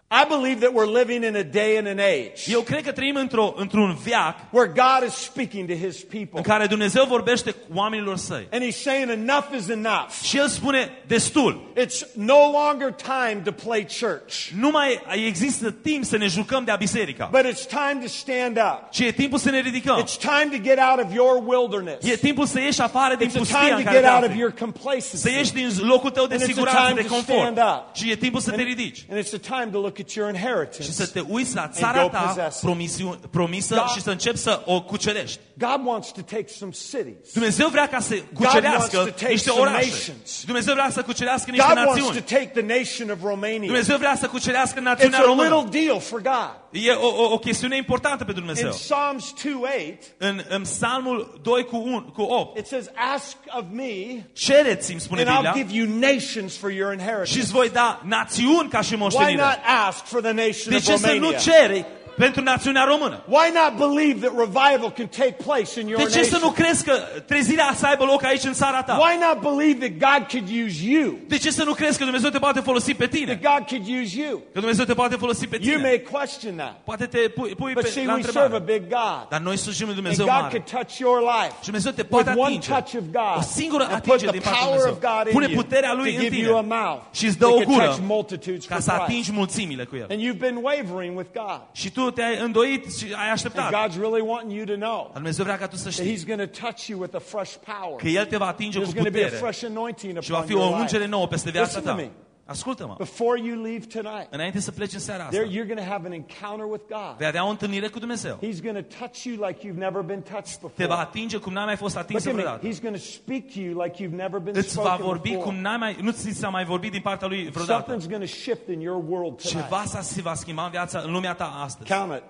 I believe that we're living in a day and an age Eu cred că trăim într-o, într-un veac where God is speaking to his people. în care Dumnezeu vorbește cu oamenilor săi. And he's saying enough is enough. Și El spune, destul. It's no longer time to play church, Nu mai există timp să ne jucăm de-a biserica. but it's time to stand up. Și e timpul să ne ridicăm. It's time to get out of your wilderness. E timpul să ieși afară din It's a pustia time în to care get te out of afli. your Să complacency. ieși din locul tău de And it's a siguranță, time de to confort. stand up. Și e timpul să te ridici. And it's a time to look at your Și inheritance. să te uiți la go țara ta possess it. promisiu- promisă God- și să începi să o cucerești. God wants to take some cities. Dumnezeu vrea ca să wants cucerească to take niște some orașe. nations. Dumnezeu vrea să cucerească niște God wants to națiuni. take the nation of Romania. Dumnezeu vrea să cucerească It's națiunea a română. little deal for God. E o, o, o chestiune importantă pentru In Dumnezeu. Psalms 2:8, În, în Psalmul 2 cu, 1, cu 8, it says, "Ask of me, cereți-mi, spune and I'll Biblia, give you nations for your și inheritance." îți voi da națiuni ca și Why moștenire. not ask for the nation De of ce să nu Romania? ceri pentru națiunea română? Why not believe that revival can take place in your De ce să nu nation? crezi că trezirea să aibă loc aici în țara ta? Why not believe that God could use you? De ce să nu crezi că Dumnezeu te poate folosi pe tine? That God could use you? Că Dumnezeu te poate folosi pe You tine? may question that. Poate te pui, pui But pe, see, la we serve a întrebare. big God. Dar noi slujim lui And Dumnezeu God mare. could touch your life Și Dumnezeu te with poate one atinge. touch of God O singură and put atingere the din partea lui power Dumnezeu. of God in Pune you puterea to lui în give you a tine mouth și îți dă that o can touch gură multitudes ca for să Christ. atingi mulțimile cu el. And you've been wavering with God. Și tu te-ai îndoit și ai And așteptat. God's really wanting you to know Dar Dumnezeu vrea ca tu să that știi He's going to touch you with a fresh power. că El te va atinge cu There's going to be a putere fresh anointing și va upon fi o your ungere life. nouă peste viața Listen to ta. Me. Ascultă-mă. Before you leave tonight, Înainte să pleci în seara asta, there you're going to have an encounter with God. vei avea o întâlnire cu Dumnezeu. He's going to touch you like you've never been touched Te va before. atinge cum n-ai mai fost atins Look at me. vreodată. He's going to speak to you like you've never been Îți va spoken vorbi cum before. n-ai mai, nu ți s-a mai vorbit din partea lui vreodată. Something's going to shift in your world Ceva tonight. sa se va schimba în viața, în lumea ta astăzi. Count it.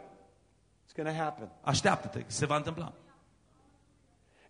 It's going to happen. Așteaptă-te, se va întâmpla.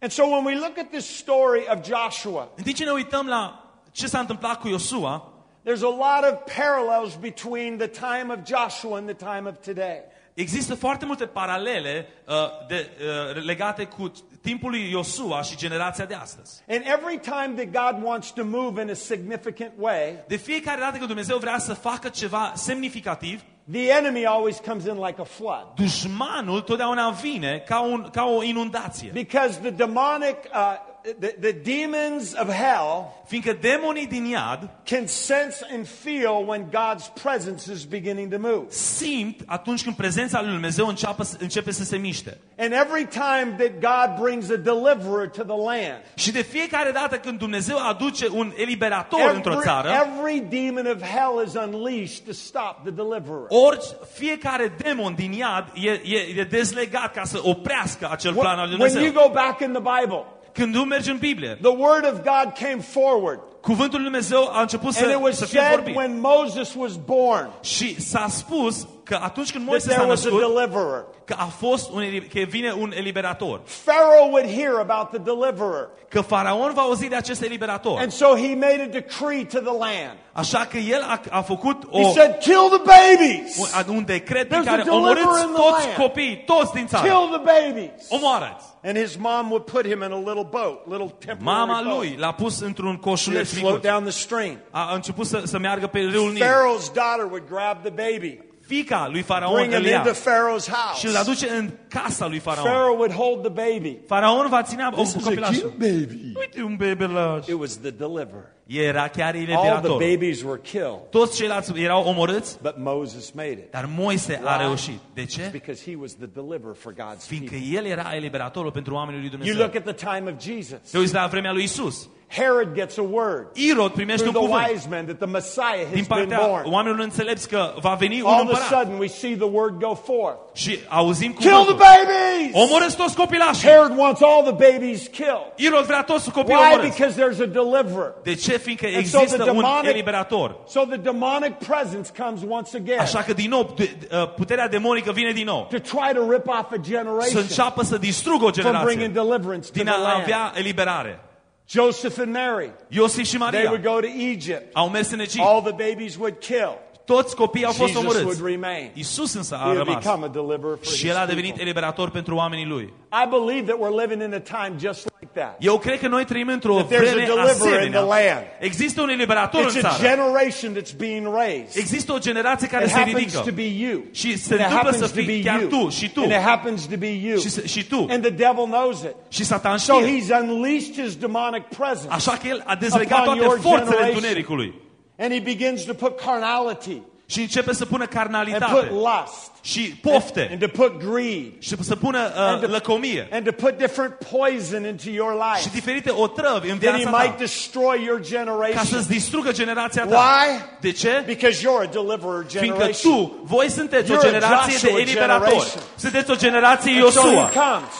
And so when we look at this story of Joshua, În timp ce ne uităm la ce s-a întâmplat cu Iosua, there's a lot of parallels between the time of Joshua and the time of today. există foarte multe paralele uh, de, uh, legate cu timpul lui Iosua și generația de astăzi. And every time that God wants to move in a significant way, De fiecare dată când Dumnezeu vrea să facă ceva semnificativ, the enemy always comes in like a flood. dușmanul totdeauna vine ca, un, ca o inundație. Because the demonic, uh, the, the demons of hell Fiindcă demonii din iad can sense and feel when God's presence is beginning to move. simt atunci când prezența lui Dumnezeu începe, începe să se miște. And every time that God brings a deliverer to the land, Și de fiecare dată când Dumnezeu aduce un eliberator într-o every, țară, every demon of hell is unleashed to stop the deliverer. ori fiecare demon din iad e, e, e dezlegat ca să oprească acel plan al lui When you Dumnezeu. go back in the Bible, Când nu mergi în Biblie, the word of God came forward. cuvântul lui Dumnezeu a început And it să, was să fie said vorbit. when Moses was born Și s-a spus că atunci când that Moise there s-a was a născut, deliverer. că a fost un, eli- că vine un eliberator. Pharaoh would hear about the deliverer. Că faraon va auzi de acest eliberator. And so he made a decree to the land. Așa că el a, a făcut o, He said, Kill the babies! un, un decret prin There's a care deliverer omorâți in the toți land. copiii, toți din țară. Kill the babies! Omoară-ți. And his mom would put him in a little boat, little temporary Mama boat. lui l-a pus într-un He would coșuleț float micuț. down the stream. A început să, să meargă pe râul Nil. Pharaoh's daughter would grab the baby, Fica lui Faraon bring him îl ia into Pharaoh's și îl house. aduce în casa lui Faraon. Pharaoh would hold the baby. Faraon va ținea o This is a copilașul. cute baby. Uite un bebelaș. It was the deliverer. Era chiar All the eliberator. babies were killed, Toți ceilalți erau omorâți, but Moses made it dar Moise a Why? reușit. De ce? because he was the deliverer for God's Fiindcă people. el era eliberatorul pentru oamenii lui You Dumnezeu. look at the time of Jesus. Te uiți la vremea lui Isus. Herod gets a word Irod primește un through the cuvânt wise men that the Messiah din has been partea born. oamenilor înțelepți că va veni un All of a împărat. sudden, we see the word go forth. Și auzim Kill the cuvântul. babies! Omorâți toți copilașii. Herod wants all the babies killed. Irod vrea toți copiii Why? omorâți. Because there's a deliverer. De ce? Fiindcă And so există the un demonic- eliberator. So the demonic presence comes once again Așa că din nou de- uh, puterea demonică vine din nou. to try to rip off a Să generation înceapă să distrugă o from bringing generație. deliverance to Din the a land. avea eliberare. Joseph and Mary, Iosif și they would Maria go to Egypt. au mers în Egipt. All the babies would kill. Toți copiii au fost Jesus would omorâți. remain. Isus însă He a would rămas. become a deliverer for Și his el a devenit people. eliberator pentru oamenii lui. I believe that we're living in a time just like that. Eu cred că noi trăim într-o That there's a vreme deliverer in asemenea. the land. Există un eliberator It's în a țară. generation that's being raised. Există o generație care It se happens ridică. to be you. Și se And it întâmplă să happens to fii be chiar you. tu și tu. And it happens to be you. Și, se- și tu. And the devil knows it. Și Satan So știe. he's unleashed his demonic presence. Așa că el a dezlegat upon toate your forțele generation. întunericului. And he begins to put carnality Și începe să pună and carnalitate put lust și and pofte to put greed și să pună and uh, to, lăcomie and to put different poison into your și life diferite otrăvi în that he might destroy your ca generation. să-ți distrugă generația ta. Why? De ce? Because you're a deliverer Fiindcă generation. tu, voi sunteți You're a generație de eliberatori. generation. Sunteți o generație And so he comes.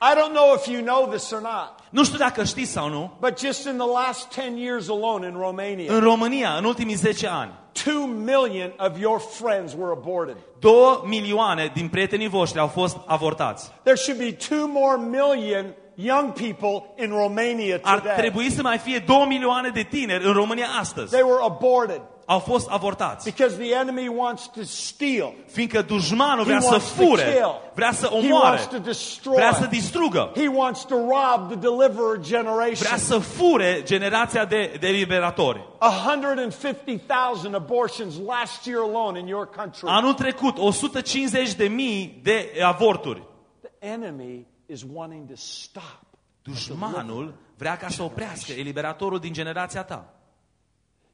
I don't know if you know this or not, Nu știu dacă știți sau nu, but just in the last 10 years alone in Romania, în România, în ultimii 10 ani, 2 million of your friends were aborted. 2 milioane din prietenii voștri au fost avortați. There should be 2 more million young people in Romania Ar today. trebui să mai fie 2 milioane de tineri în România astăzi. They were aborted Au fost avortați. because the enemy wants to steal. Fiindcă dușmanul He vrea să wants to fure, kill. vrea să He omoare, wants to destroy. vrea să distrugă, He wants to rob the deliverer vrea generation. să fure generația de, de liberatori. 150,000 abortions last year alone in your country. Anul trecut, 150 de mii de avorturi. The enemy is wanting to stop. Dușmanul vrea ca să oprească eliberatorul din generația ta.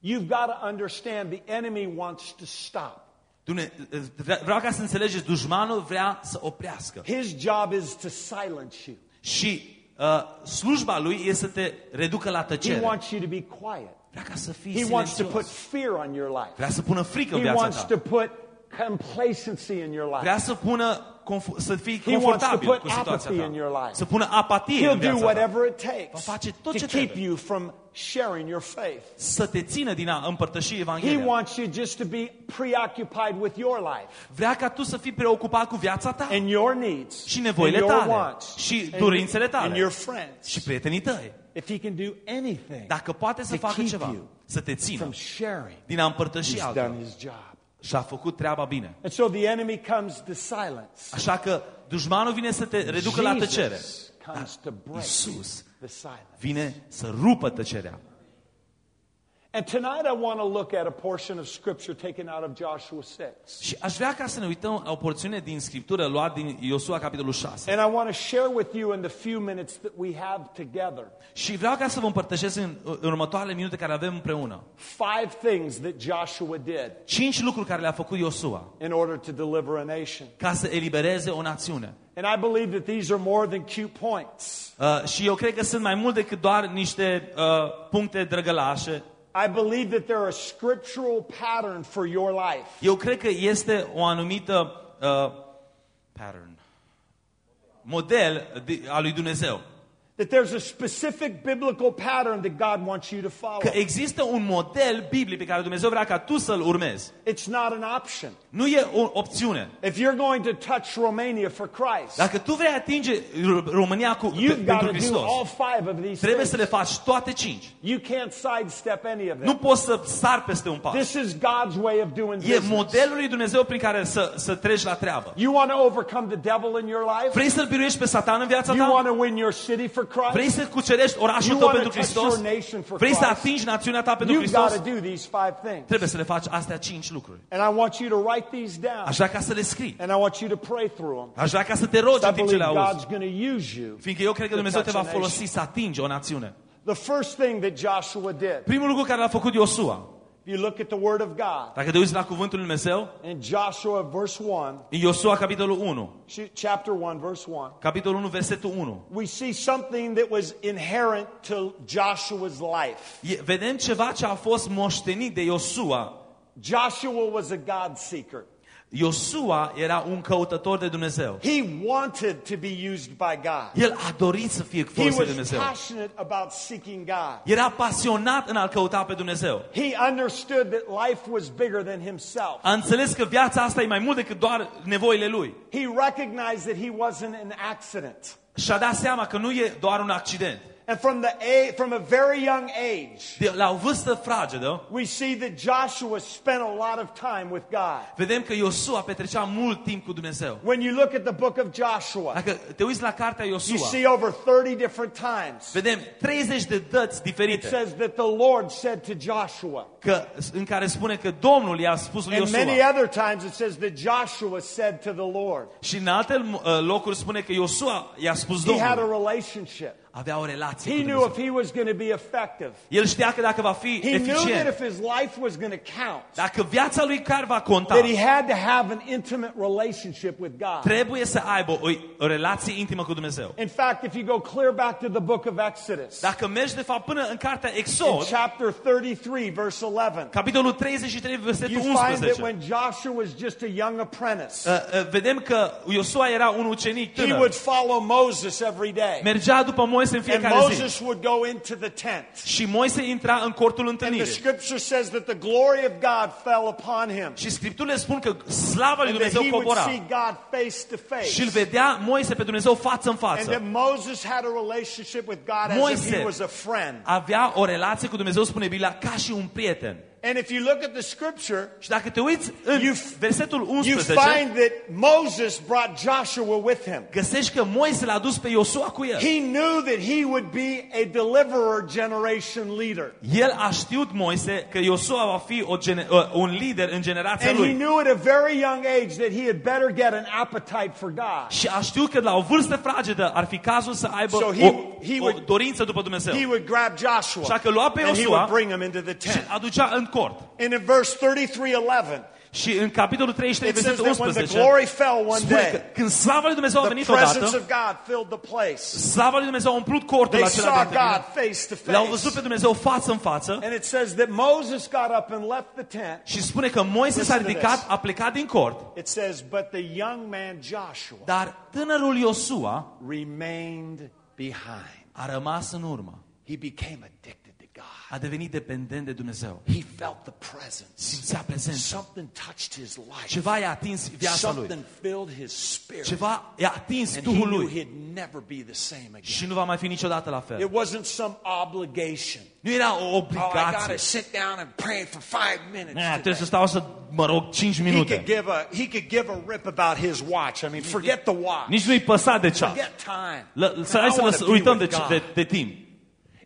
You've got to understand the enemy wants to stop. Dune- vre- Vreau ca să înțelegeți, dușmanul vrea să oprească. His job is to silence you. Și uh, slujba lui este să te reducă la He tăcere. wants you to be quiet. Vrea ca să fii He wants to put silențios. fear on your life. Vrea să pună frică în He viața wants ta. to put complacency in your life. Vrea să pună conf- să fii He wants to confortabil put cu situația apathy in your ta. life. Să pună apatie He'll în do viața ta. whatever it takes Va face tot to ce keep trebuie. you from sharing your faith. Să te țină din a împărtăși He Evanghelia. wants you just to be preoccupied with your life Vrea ca tu să fii preocupat cu viața ta and your needs și and nevoile your tale wants și and, dorințele and tale your friends. și prietenii tăi. If he can do anything Dacă poate să to facă keep ceva, you să te țină from sharing, din a împărtăși he's altora done his job. Și a făcut treaba bine. And so the enemy comes to silence. Așa că dușmanul vine să te reducă la tăcere. Jesus comes to break Isus the silence. vine să rupă tăcerea. And tonight I want to look at a portion of scripture taken out of Joshua 6. Și aș vrea ca să ne uităm la o porțiune din Scriptură luat din Iosua, capitolul 6. And I want to share with you in the few minutes that we have together Și vreau ca să vă împărtășesc în, în următoarele minute care avem împreună. five things that Joshua did Cinci lucruri care le-a făcut Iosua in order to deliver a nation. ca să elibereze o națiune. And I believe that these are more than cute points. Uh, și eu cred că sunt mai mult decât doar niște uh, puncte drăgălașe. I believe that they're a scriptural pattern for your life. Eu cred că este o anumită uh, pattern, model de, al lui Dumnezeu. That there's a specific biblical pattern that God wants you to follow. Că există un model biblic pe care Dumnezeu vrea ca tu să-l urmezi. It's not an option. Nu e o opțiune. If you're going to touch Romania for Christ, Dacă tu vrei atinge R- România cu, pe, you've got pentru to do Hristos, all five of these trebuie să things. le faci toate cinci. You can't sidestep any of Nu them. poți să sar peste un pas. This is God's way of doing E business. modelul lui Dumnezeu prin care să, să treci la treabă. You want to overcome the devil in your life? Vrei să-L biruiești pe Satan în viața You ta? want to win your city for Vrei Christ? să cucerești orașul You tău want pentru to touch Hristos? your nation for Vrei să Christ? atingi națiunea ta pentru You've got Hristos? to do these five things. Trebuie să le faci astea cinci lucruri. And I want you to write these down. Aș vrea ca să le scrii. And I want you to pray through them. Aș vrea ca să te rogi I în timp ce believe le auzi. God's going to use you. Fiindcă eu cred că to Dumnezeu te touch va a nation. folosi să atingi o națiune. The first thing that Joshua did, Primul lucru care l-a făcut Iosua, if you look at the Word of God, dacă te uiți la cuvântul lui Dumnezeu, in Joshua verse 1, în Iosua capitolul 1, chapter 1, verse 1, capitolul 1, versetul 1, we see something that was inherent to Joshua's life. vedem ceva ce a fost moștenit de Iosua. Joshua was a God seeker. Iosua era un căutător de Dumnezeu. He wanted to be used by God. El a dorit să fie He folosit de was Dumnezeu. passionate about seeking God. Era pasionat în a-L căuta pe Dumnezeu. He understood that life was bigger than himself. A înțeles că viața asta e mai mult decât doar nevoile lui. He recognized that he wasn't an accident. Și-a dat seama că nu e doar un accident. And from the a, from a very young age, De, la o vârstă fragedă, we see that Joshua spent a lot of time with God. vedem că Iosua petrecea mult timp cu Dumnezeu. When you look at the book of Joshua, Dacă te uiți la cartea you Iosua, see over 30 different times. vedem 30 de dăți It diferite says that the Lord said to Joshua. că, în care spune că Domnul i-a spus lui And many Iosua. other times it says that Joshua said to the Lord. Și în alte uh, locuri spune că Iosua i-a spus He had a Domnul. relationship. Avea o relație He cu knew Dumnezeu. if he was going to be effective. El știa că dacă va fi He knew that eficient, if his life was going to count, dacă viața lui chiar va conta, that he had to have an intimate relationship with God. trebuie să aibă o, o relație intimă cu Dumnezeu. In fact, if you go clear back to the book of Exodus, Dacă mergi de fapt până în cartea in Exod, chapter 33, verse 11, capitolul 33, versetul you find that 11, when Joshua was just a young apprentice, uh, uh, vedem că Iosua era un ucenic he tânăr. would follow Moses every day. Mergea după Moise în And fiecare zi. Moses would go into the tent. Și Moise intra în cortul And the întâlnirii. scripture says that the glory of God fell upon him. Și Scripturile spun că slava lui And that Dumnezeu he would cobora. see God face to Și îl face. vedea Moise pe Dumnezeu față în And that față. Moses had a relationship with God as if Moise he was a friend. avea o relație cu Dumnezeu, spune Biblia, ca și un prieten. And if you look at the scripture, Și dacă te uiți în You- versetul you 11, find that Moses brought Joshua with him. găsești că Moise l-a dus pe Iosua cu el. He knew that he would be a deliverer generation leader. El a știut, Moise, că Iosua va fi o gene- uh, un lider în generația And he lui. knew at a very young age that he had better get an appetite for God. Și a știut că la o vârstă fragedă ar fi cazul să aibă So he- o, he o would- dorință după Dumnezeu. He would grab Joshua Așa că lua pe and he Iosua would bring him into the și tent. aducea în cort. And in verse 33:11, Și în capitolul 33, it says versetul that when the 11, glory fell one spune că day, când slava lui Dumnezeu a the venit presence odată, of God filled the place. slava lui Dumnezeu a umplut cortul They acela de saw întâlnire. God face to L-au văzut face. pe Dumnezeu față în față And it says that Moses got up and left the tent. și spune că Moise s-a Listen to ridicat, this. a plecat din cort, It says, but the young man Joshua dar tânărul Iosua remained behind. a rămas în urmă. He became addicted to God. A devenit dependent de Dumnezeu. He felt the presence. Simțea prezența. Something touched his life. Ceva i-a atins viața lui. Something filled his spirit. Ceva i-a atins And he Duhul knew lui. he'd never be the same again. Și nu va mai fi niciodată la fel. It wasn't some obligation. Nu era o Oh, I got obligație. to sit down and pray for five minutes. Nea, trebuie să today. stau să mă rog 5 He could minute. give a he could give a rip about his watch. I mean, forget the watch. Nici nu-i păsa de ceas. Forget time. Lă- Să Man, hai I să wanna ne be uităm de, with God. de, de timp.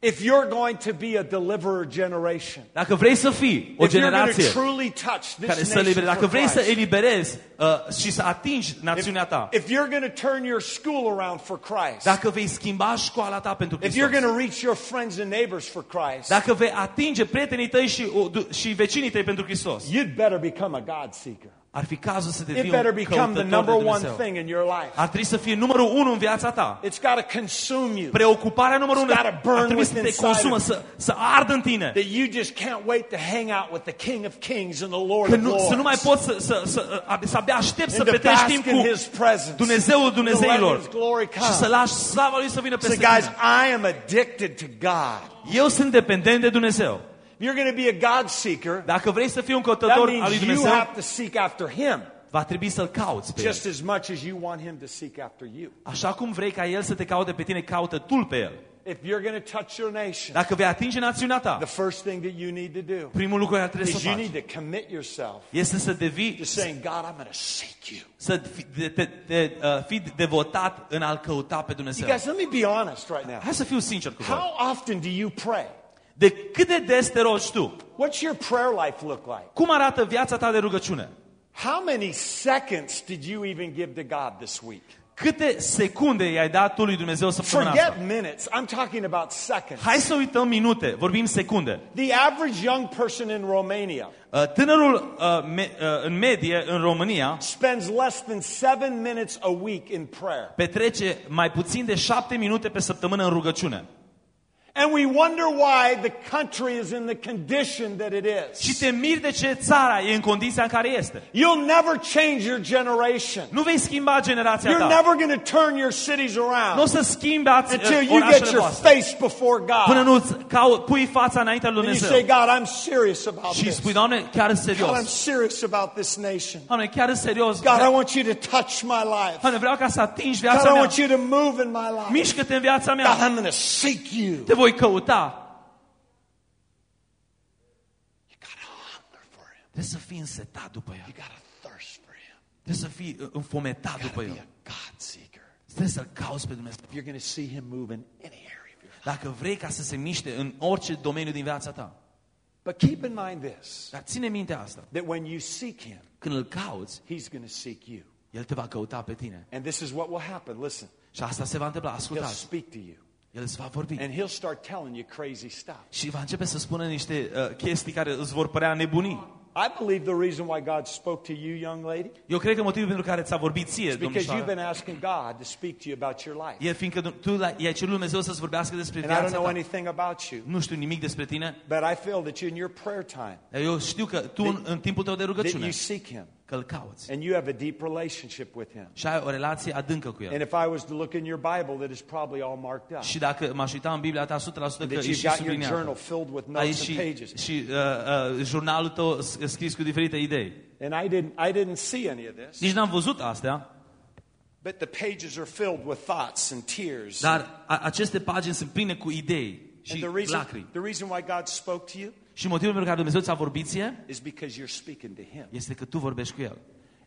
If you're going to be a deliverer generation, Dacă vrei să fii o if you're going to generație truly touch care this să libere, nation dacă vrei for să Christ, eliberezi uh, și să atingi națiunea ta, if you're going to turn your school around for Christ, dacă vei schimba școala ta pentru if you're Hristos, going to reach your friends and neighbors for Christ, dacă vei atinge prietenii tăi și, o- du- și vecinii tăi pentru Hristos, you'd better become a God seeker. Ar fi cazul să It devii better un become the căutător de number one Dumnezeu. thing in your life. Ar trebui să fie numărul unu în viața ta. It's got to consume you. Preocuparea numărul unu It's gotta burn ar trebui să within te consumă, inside să, să ardă în tine. That you just can't wait to hang out with the King of Kings and the Lord Că of nu, să nu mai Lords. poți să, să, să, să, să abia aștept să And to petreci bask timp in cu His presence. Dumnezeul To let Dumnezeilor His glory și să come. lași slava Lui să vină So peste guys, tine. I am addicted to God. Eu sunt dependent de Dumnezeu. If you're going to be a God seeker, Dacă vrei să fii un that căutător al lui means you have to seek after Him va trebui să-L cauți pe El. just as much as you want Him to seek after you. Așa cum vrei ca El să te caute pe tine, caută tu pe El. If you're going to touch your nation, Dacă vei atinge națiunea ta, the first thing that you need to do primul lucru care trebuie is să you need to commit yourself este să devii, to saying, God, I'm going to seek you. să de, te, te, uh, fii devotat în a-L căuta pe You guys, let me be honest right now. Hai să fiu sincer cu voi. How often do you pray? De cât de des te rogi tu? What's your prayer life look like? Cum arată viața ta de rugăciune? How many seconds did you even give to God this week? Câte secunde i-ai dat tu lui Dumnezeu săptămâna asta? Forget minutes. I'm talking about seconds. Hai să uităm minute, vorbim secunde. The average young person in Romania Uh, Tânărul uh, me, uh, în medie în România spends less than seven minutes a week in prayer. petrece mai puțin de șapte minute pe săptămână în rugăciune. And we wonder why the country is in the condition that it Și is. te miri de ce țara e în condiția în care este. You'll never change your generation. Nu vei schimba generația You're ta. never going to turn your cities Nu o around să schimbi ați- until you get orașele your voastre. face before Până God. nu îți cau- pui fața înaintea lui And you Dumnezeu. say, God, I'm serious about Și this. spui, Doamne, chiar în God, I'm serios. serious about this nation. Doamne, chiar în serios. God, I want you to touch my life. Doamne, vreau ca să atingi God, viața I mea. want you to move in my life. Mișcă-te în viața God, mea. I'm going to seek you. Te voi căuta. You got to hunger for him. Trebuie să fii însetat după El. You got to thirst for him. Trebuie să fii uh, înfometat You după got to be El. a God seeker. Trebuie să-L cauți pe Dumnezeu. If you're going to see him move in any area of your life. Dacă vrei ca să se miște în orice domeniu din viața ta. But keep in mind this, Dar ține minte asta. that when you seek him, Când îl cauți, he's going to seek you. El te va căuta pe tine. And this is what will happen. Listen, Și asta se va întâmpla. he'll Ascultați. speak to you. El îți va vorbi. And he'll start telling you crazy stuff. Și va începe să spună niște uh, chestii care îți vor părea nebunii. I believe the reason why God spoke to you, young lady, Eu cred că motivul pentru care ți-a vorbit ție, is because you've domnișoară, been asking God to speak to you about your life. e fiindcă tu la- i-ai cerut lui Dumnezeu să-ți vorbească despre And I don't viața know ta. anything about you, Nu știu nimic despre tine, but I feel that you in your prayer time, dar eu știu că tu în, în timpul tău de that rugăciune, you seek him că îl cauți. and you have a deep relationship with him. Și ai o relație adâncă cu And el. if I was to look in your Bible, that is probably all marked up. Și dacă m-aș uita în Biblia ta 100% că That e you've și got your journal subliniată. filled with Ai notes and și, pages. și uh, uh, jurnalul tău s- scris cu diferite idei. And I didn't, I didn't see any of this. Nici n-am văzut astea, But the pages are filled with thoughts and tears. dar a, aceste pagini sunt pline cu idei And și the reason, lacrimi. the reason why God spoke to you Și motivul pentru care Dumnezeu ți-a vorbit ție is because you're speaking to Him. este că tu vorbești cu El.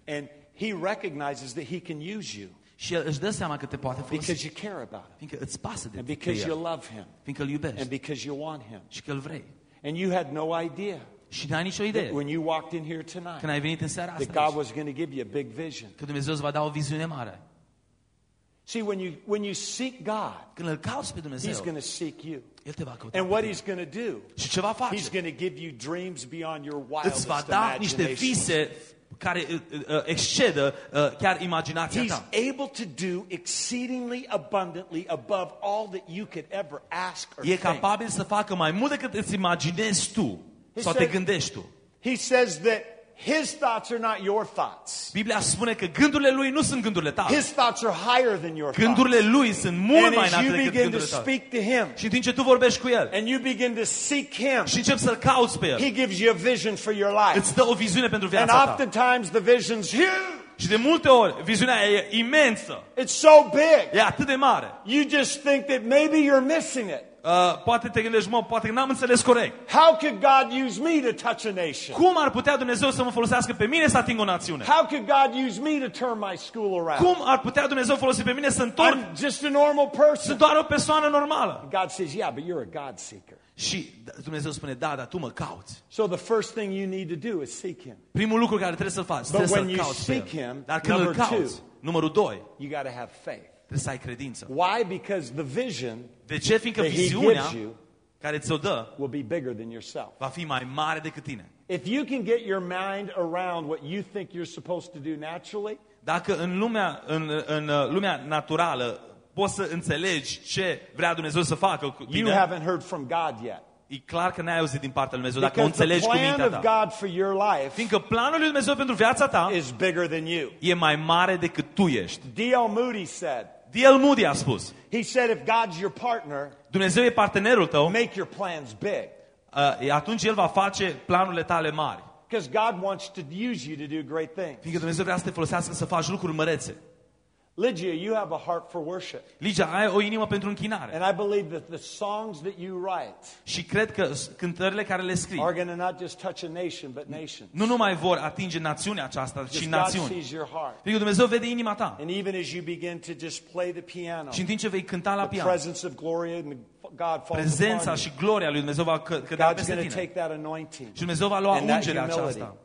And He recognizes that He can use you Și El își dă seama că te poate because folosi. you care about Him, Fiindcă îți pasă de, and de because you El. love Him, Fiindcă îl and iubești because you want Him. și că îl vrei. And you had no idea Și n-ai nicio that idee when you walked in here când tonight ai venit în seara that asta God aici, was going to give you a big vision. că Dumnezeu îți va da o viziune mare. See, when you, when you seek God, Când îl cauți pe He's Dumnezeu, going to seek you. El te va căuta. And what. He's going to do, Și ce va He's going to give you dreams beyond your Îți va wildest da niște imagination. vise care uh, uh, excedă uh, chiar imaginația He's ta. able to do exceedingly abundantly above all that you could ever ask or E think. capabil să facă mai mult decât îți imaginezi tu sau te gândești tu. He says that his thoughts are not your thoughts. Biblia spune că gândurile lui nu sunt gândurile tale. His thoughts are higher than your Gândurile thoughts. lui sunt mult And mai as înalte you decât begin to gândurile tale. speak to him Și în timp ce tu vorbești cu el and you begin to seek him, și începi să-l cauți pe el, he gives you a vision for your life. îți dă o viziune pentru And viața ta. oftentimes the vision's huge. Și de multe ori, viziunea e imensă, It's so big. e atât de mare. You just think that maybe you're missing it. Uh, poate te gândești, mă, poate că n-am înțeles corect. How could God use me to touch a nation? Cum ar putea Dumnezeu să mă folosească pe mine să ating o națiune? How could God use me to turn my school around? Cum ar putea Dumnezeu folosi pe mine să întorc? I'm just a normal person. Sunt doar o persoană normală. God says, yeah, but you're a God seeker. Și Dumnezeu spune, da, dar tu mă cauți. So the first thing you need to do is seek Him. Primul lucru care trebuie să-l faci, trebuie when să-l you cauți pe seek el. him, Dar când îl number cauți, two, numărul doi, You got to have faith. Trebuie să ai credință. Why? Because the vision De ce? Fiindcă that He viziunea gives you care ți-o dă will be bigger than yourself. va fi mai mare decât tine. If you can get your mind around what you think you're supposed to do naturally, Dacă în lumea, în, în uh, lumea naturală poți să înțelegi ce vrea Dumnezeu să facă cu you tine, haven't heard from God yet. e clar că n-ai auzit din partea lui Dumnezeu dacă o Because the înțelegi cu plan mintea of ta. God for your life Fiindcă planul lui Dumnezeu pentru viața ta is bigger than you. e mai mare decât tu ești. D.L. Moody said, D.L. Moody a spus, he said, if God's your partner, Dumnezeu e partenerul tău, make your plans big. uh, atunci El va face planurile tale mari. Because God wants to use you to do great things. Fiindcă Dumnezeu vrea să te folosească să faci lucruri mărețe. Lygia, you have a heart for worship. Ligia, ai o inimă pentru închinare. And I believe that the songs that you write Și cred că s- cântările care le scrii are going to not just touch a nation, but nations. nu numai vor atinge națiunea aceasta, ci Because God națiuni. sees your heart. Fiindcă Dumnezeu vede inima ta. And even as you begin to just play the piano, Și în timp ce vei cânta la the pian, presence of glory and the, God falls prezența upon și you. gloria lui Dumnezeu va că- cădea God's peste going to tine. take that anointing Și Dumnezeu va lua and that ungerea humility, aceasta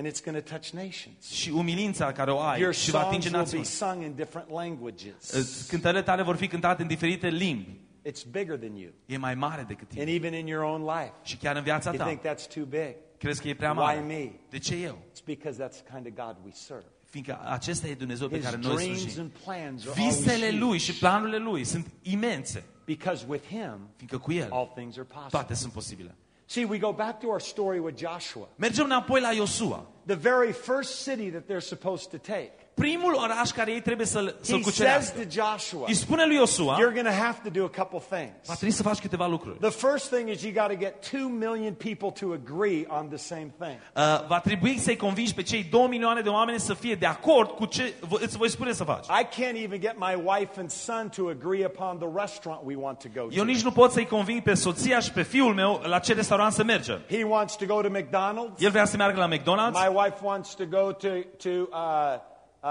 and it's going to touch nations. și umilința care o ai Your și va atinge songs will be națiuni. sung in different languages. Îți- Cântările tale vor fi cântate în diferite limbi. It's bigger than you. E mai mare decât tine. And even in your own life, Și chiar în viața you ta, think that's too big. crezi că e prea Why mare. me? De ce eu? It's because that's the kind of God we serve. Fiindcă acesta e Dumnezeu pe His care noi îl dreams slujim. and plans are always Visele Lui huge. și planurile Lui sunt imense. Because with Him, Fiindcă cu El all things are possible. toate sunt posibile. See, we go back to our story with Joshua. Mergem înapoi la Iosua. The very first city that they're supposed to take. Primul oraș care ei trebuie să-l, să-l He says cucerească. to Joshua, Îi spune lui Iosua, You're going to have to do a couple things. va trebui să faci câteva lucruri. The first thing is you got to get two million people to agree on the same thing. Uh, va trebui să-i convingi pe cei 2 milioane de oameni să fie de acord cu ce v- îți voi spune să faci. I can't even get my wife and son to agree upon the restaurant we want to go Eu to. nici nu pot să-i conving pe soția și pe fiul meu la ce restaurant să mergem. He wants to go to McDonald's. El vrea să meargă la McDonald's, My wife wants to go to to uh, uh,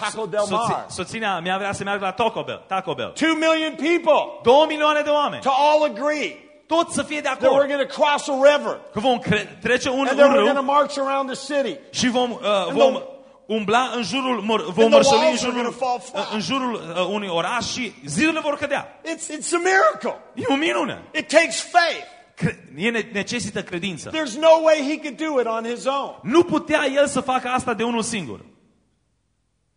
Taco Del Mar. soț- soția mea vrea să meargă la Taco Bell. Taco Bell. Two million people 2 milioane de oameni. to all agree Toți să fie de that we're acord. going to cross a river Că vom cre- trece un, and un then we're going to râu march around the city. și vom, uh, the- vom umbla în jurul, mor, vom And the mărsăli în walls are jurul, gonna fall flat. uh, în jurul uh, unui oraș și zilele vor cădea. It's it's a miracle. E o minune. It takes faith. Cre- e ne- necesită credință. There's no way he could do it on his own. Nu putea el să facă asta de unul singur.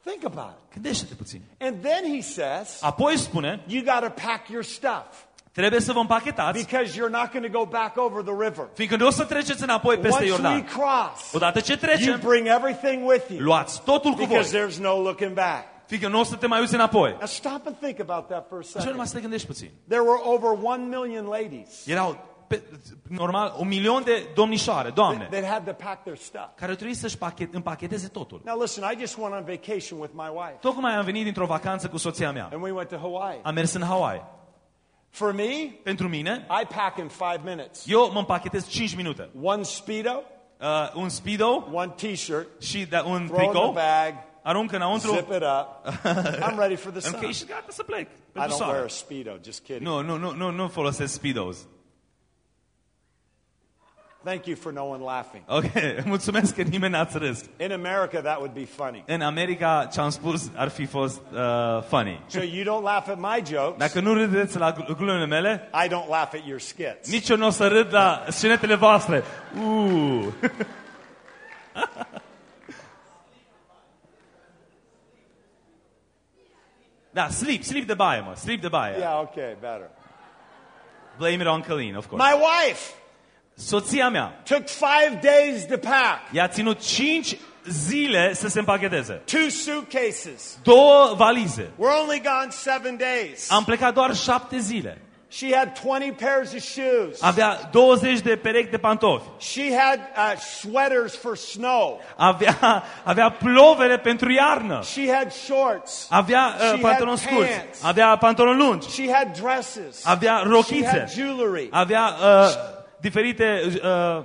Think about it. Gândește-te puțin. And then he says, Apoi spune, you got to pack your stuff trebuie să vă împachetați, because you're not going to go back over the river. fiindcă nu o să treceți înapoi peste Once we Iordan. cross, Odată ce you trecem, bring everything with you luați totul cu because voi, there's no looking back. fiindcă nu o să te mai uiți înapoi. Now stop and think about that for a Așa numai second. să te gândești puțin. There were over one million ladies Erau, pe, normal, un milion de domnișoare, doamne, that had to pack their stuff. care trebuie să-și pachet, împacheteze totul. Now listen, I just went on vacation with my wife Tocmai am venit dintr-o vacanță cu soția mea. and we went to Hawaii. Am mers în Hawaii. For me, Pentru mine, I pack in five minutes. eu mă împachetez 5 minute. One Speedo, Uh, un speedo one t-shirt, și de, un throw in the tricou, bag, arunc înăuntru, zip it up. I'm ready for the sun. închei și gata să plec. I Pentru don't wear soare. a Speedo, just kidding. Nu, nu, nu, nu, nu folosesc speedos. Thank you for no one laughing. Ok, mulțumesc că nimeni n-ați râs. In America, that would be funny. În America, ce am spus ar fi fost uh, funny. So you don't laugh at my jokes. Dacă nu râdeți la glumele mele, I don't laugh at your skits. nici eu nu o să râd la scenetele voastre. Uh. da, sleep, sleep de baie, mă, sleep de baie. Yeah, okay, better. Blame it on Colleen, of course. My wife Soția mea took five days to pack i-a ținut 5 zile să se împacheteze. two suitcases. Două valize. We're only gone seven days. Am plecat doar 7 zile. She had 20 pairs of shoes. Avea 20 de perechi de pantofi. She had uh, sweaters for snow. Avea, avea plovere pentru iarnă. She had shorts. Avea She uh, had pantaloni scurți. pants. Avea pantaloni lungi. She had dresses. Avea She rochițe. had jewelry. Avea uh, diferite uh,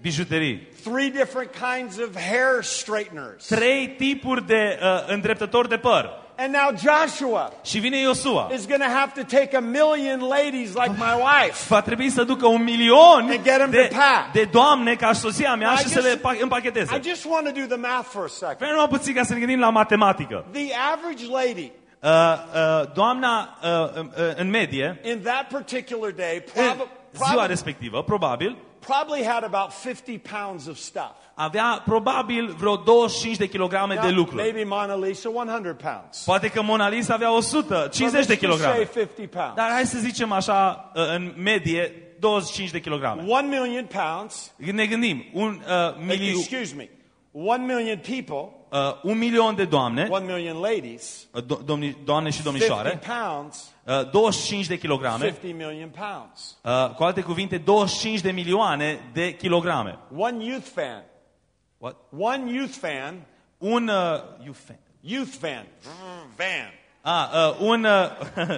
bijuterii. Three different kinds of hair straighteners. Trei tipuri de uh, îndreptători de păr. And now Joshua Și vine Iosua. is going to have to take a million ladies like my wife. Va trebui să ducă un milion And get 'em de, to pack. de doamne ca și soția mea I și să just- le pa- împacheteze. I just want to do the math for a second. Vreau numai puțin ca să ne gândim la matematică. The average lady Uh, uh, doamna, uh, uh, în medie, in that particular day în prob- ziua prob- respectivă, probabil, probably had about 50 pounds of stuff. avea probabil vreo 25 de kilograme de Now, lucruri. maybe Mona Lisa 100 pounds. Poate că Mona Lisa avea 150 But de let's just say kilograme. 50 pounds. Dar hai să zicem așa, uh, în medie, 25 de kilograme. One million pounds. Ne gândim, un, uh, miliu, Excuse me. One million people. Uh, un milion de doamne, One million ladies. uh, do, domni, doamne și 50 domnișoare, pounds. uh, 25 de kilograme, 50 million pounds. uh, cu alte cuvinte, 25 de milioane de kilograme. One youth fan. What? One youth fan. Un, uh, you fan. Youth fan. Van. Ah, uh, un, uh,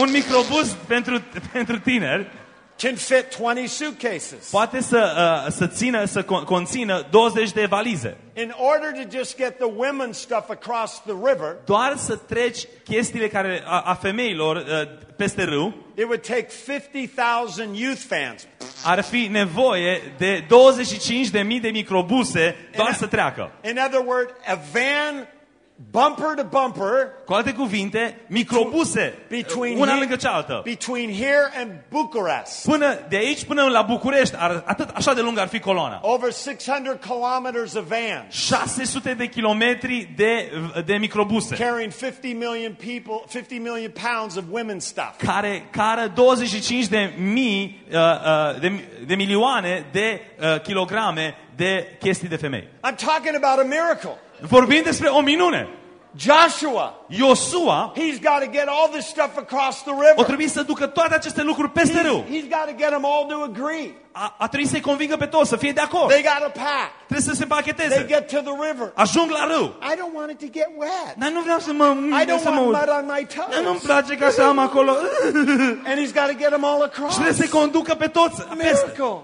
un microbus pentru, pentru tineri Can fit 20 suitcases. poate să, uh, să țină, să con- conțină 20 de valize. In order to just get the women's stuff across the river, Doar să treci chestiile care, a, a femeilor uh, peste râu, it would take 50,000 youth fans. ar fi nevoie de 25.000 de microbuse doar And- să treacă. In other words, a van bumper to bumper, Cu alte cuvinte, microbuse, between, una he- lângă cealaltă. between here and Bucharest. Până de aici până la București, ar, atât așa de lungă ar fi coloana. Over 600 kilometers of vans 600 de kilometri de, de microbuse carrying 50 million people, 50 million pounds of women's stuff. care cară 25 de mii, uh, uh, de, de milioane de uh, kilograme de chestii de femei. I'm talking about a miracle. Vorbim despre o minune. Joshua, Iosua he's got to get all this stuff across the o river. trebuie să ducă toate aceste lucruri peste He's, râu. he's got to get them all to agree. A, a trebuit să-i convingă pe toți să fie de acord. They got to pack. Trebuie să se They pacheteze. get to the river. Ajung la râu. I don't want it to get wet. Dar nu vreau să mă... I don't să mă want urc. mud on my Dar Nu-mi toes. place ca să am acolo... And he's got to get them all Și across. trebuie să-i conducă pe toți. Peste. Miracle.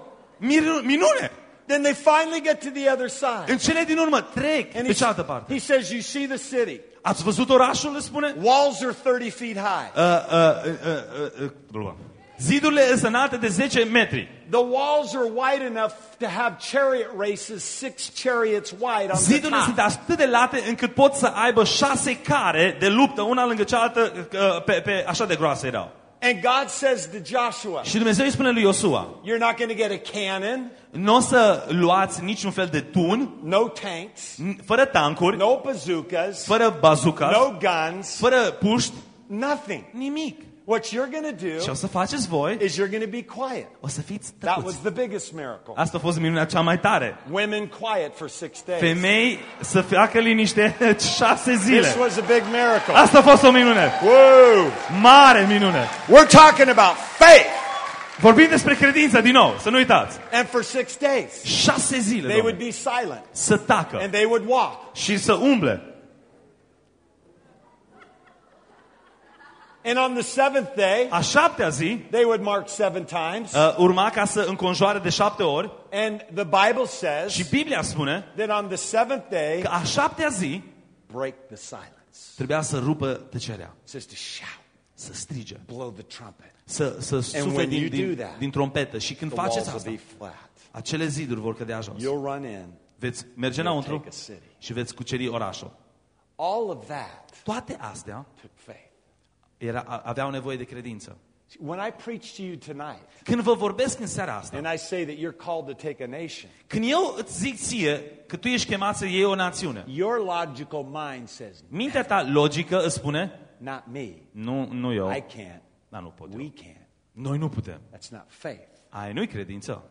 Mir- minune. Then they finally get to the other side. În cele din urmă trec And pe he, cealaltă parte. he says, You see the city. Ați văzut orașul, îți spune? Walls are 30 feet high. Uh, uh, uh, uh, uh, zidurile sunt înalte de 10 metri. The walls are wide enough to have chariot races, six chariots wide on the Zidurile sunt top. atât de late încât pot să aibă șase care de luptă, una lângă cealaltă, uh, pe, pe, așa de groase erau. And God says to Joshua, Și Dumnezeu îi spune lui Iosua, You're not going to get a cannon, nu o să luați niciun fel de tun, no tanks, n- fără tancuri, no bazookas, fără bazuca, no guns, fără puști, nothing. nimic. What you're going to Și o do să faceți voi, is you're going to be quiet. o să fiți That was tăcuți. the biggest miracle. Asta a fost minunea cea mai tare. Women quiet for six days. Femei să facă liniște șase zile. This was a big miracle. Asta a fost o minune. Whoa! Mare minune. We're talking about faith. Vorbim despre credință din nou, să nu uitați. And for six days, Șase zile, they would domnule, be silent să tacă and they would walk. și să umble. And on the seventh day, A șaptea zi they would march seven times. uh, urma ca să înconjoare de șapte ori And the Bible says și Biblia spune that on the seventh day, că a șaptea zi break the silence. trebuia să rupă tăcerea, It says to shout, să strige, blow the trumpet. să, să sufle when you din, din, do that, din trompetă. Și când The walls faceți will asta, be flat. acele ziduri vor cădea jos. You'll run in. Veți merge You'll înăuntru take a city. și veți cuceri orașul. All of that Toate astea took faith. era, a- aveau nevoie de credință. When I preach to you tonight, Când vă vorbesc în seara asta, and I say that you're called to take a nation, când eu îți zic ție că tu ești chemat să iei o națiune, your logical mind says, mintea ta logică îți spune, not me. nu, nu eu, I can't. dar nu pot We eu. can't. Noi nu putem. That's not faith. Ai nu-i credință.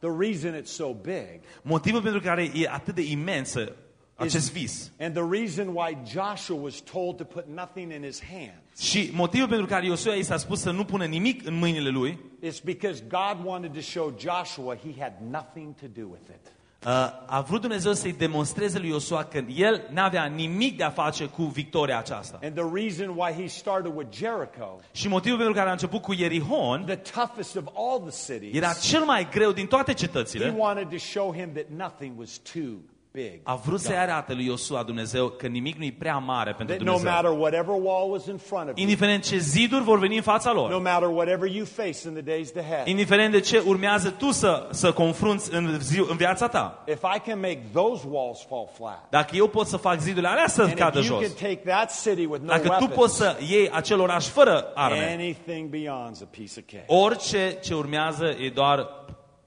The reason it's so big Motivul pentru care e atât de imensă acest vis and the reason why Joshua was told to put nothing in his hands și motivul pentru care Iosua i s-a spus să nu pună nimic în mâinile lui is because God wanted to show Joshua he had nothing to do with it. Uh, a vrut Dumnezeu să-i demonstreze lui Iosua că el n-avea nimic de a face cu victoria aceasta. And the reason why he started with Jericho, Și motivul pentru care a început cu Ierihon the toughest of all the cities, era cel mai greu din toate he cetățile. wanted to show him that nothing was too big. A vrut să-i arate lui Iosua Dumnezeu că nimic nu e prea mare pentru That no Dumnezeu. matter whatever wall was in front of you, Indiferent ce ziduri vor veni în fața no lor, matter whatever you face in the days ahead, indiferent de ce urmează tu să, să confrunți în, zi, în viața ta, if I can make those walls fall flat, dacă eu pot să fac zidurile alea să and cadă if you jos, can take that city with no dacă tu poți weapons, să iei acel oraș fără arme, anything beyond's a piece of cake. orice ce urmează e doar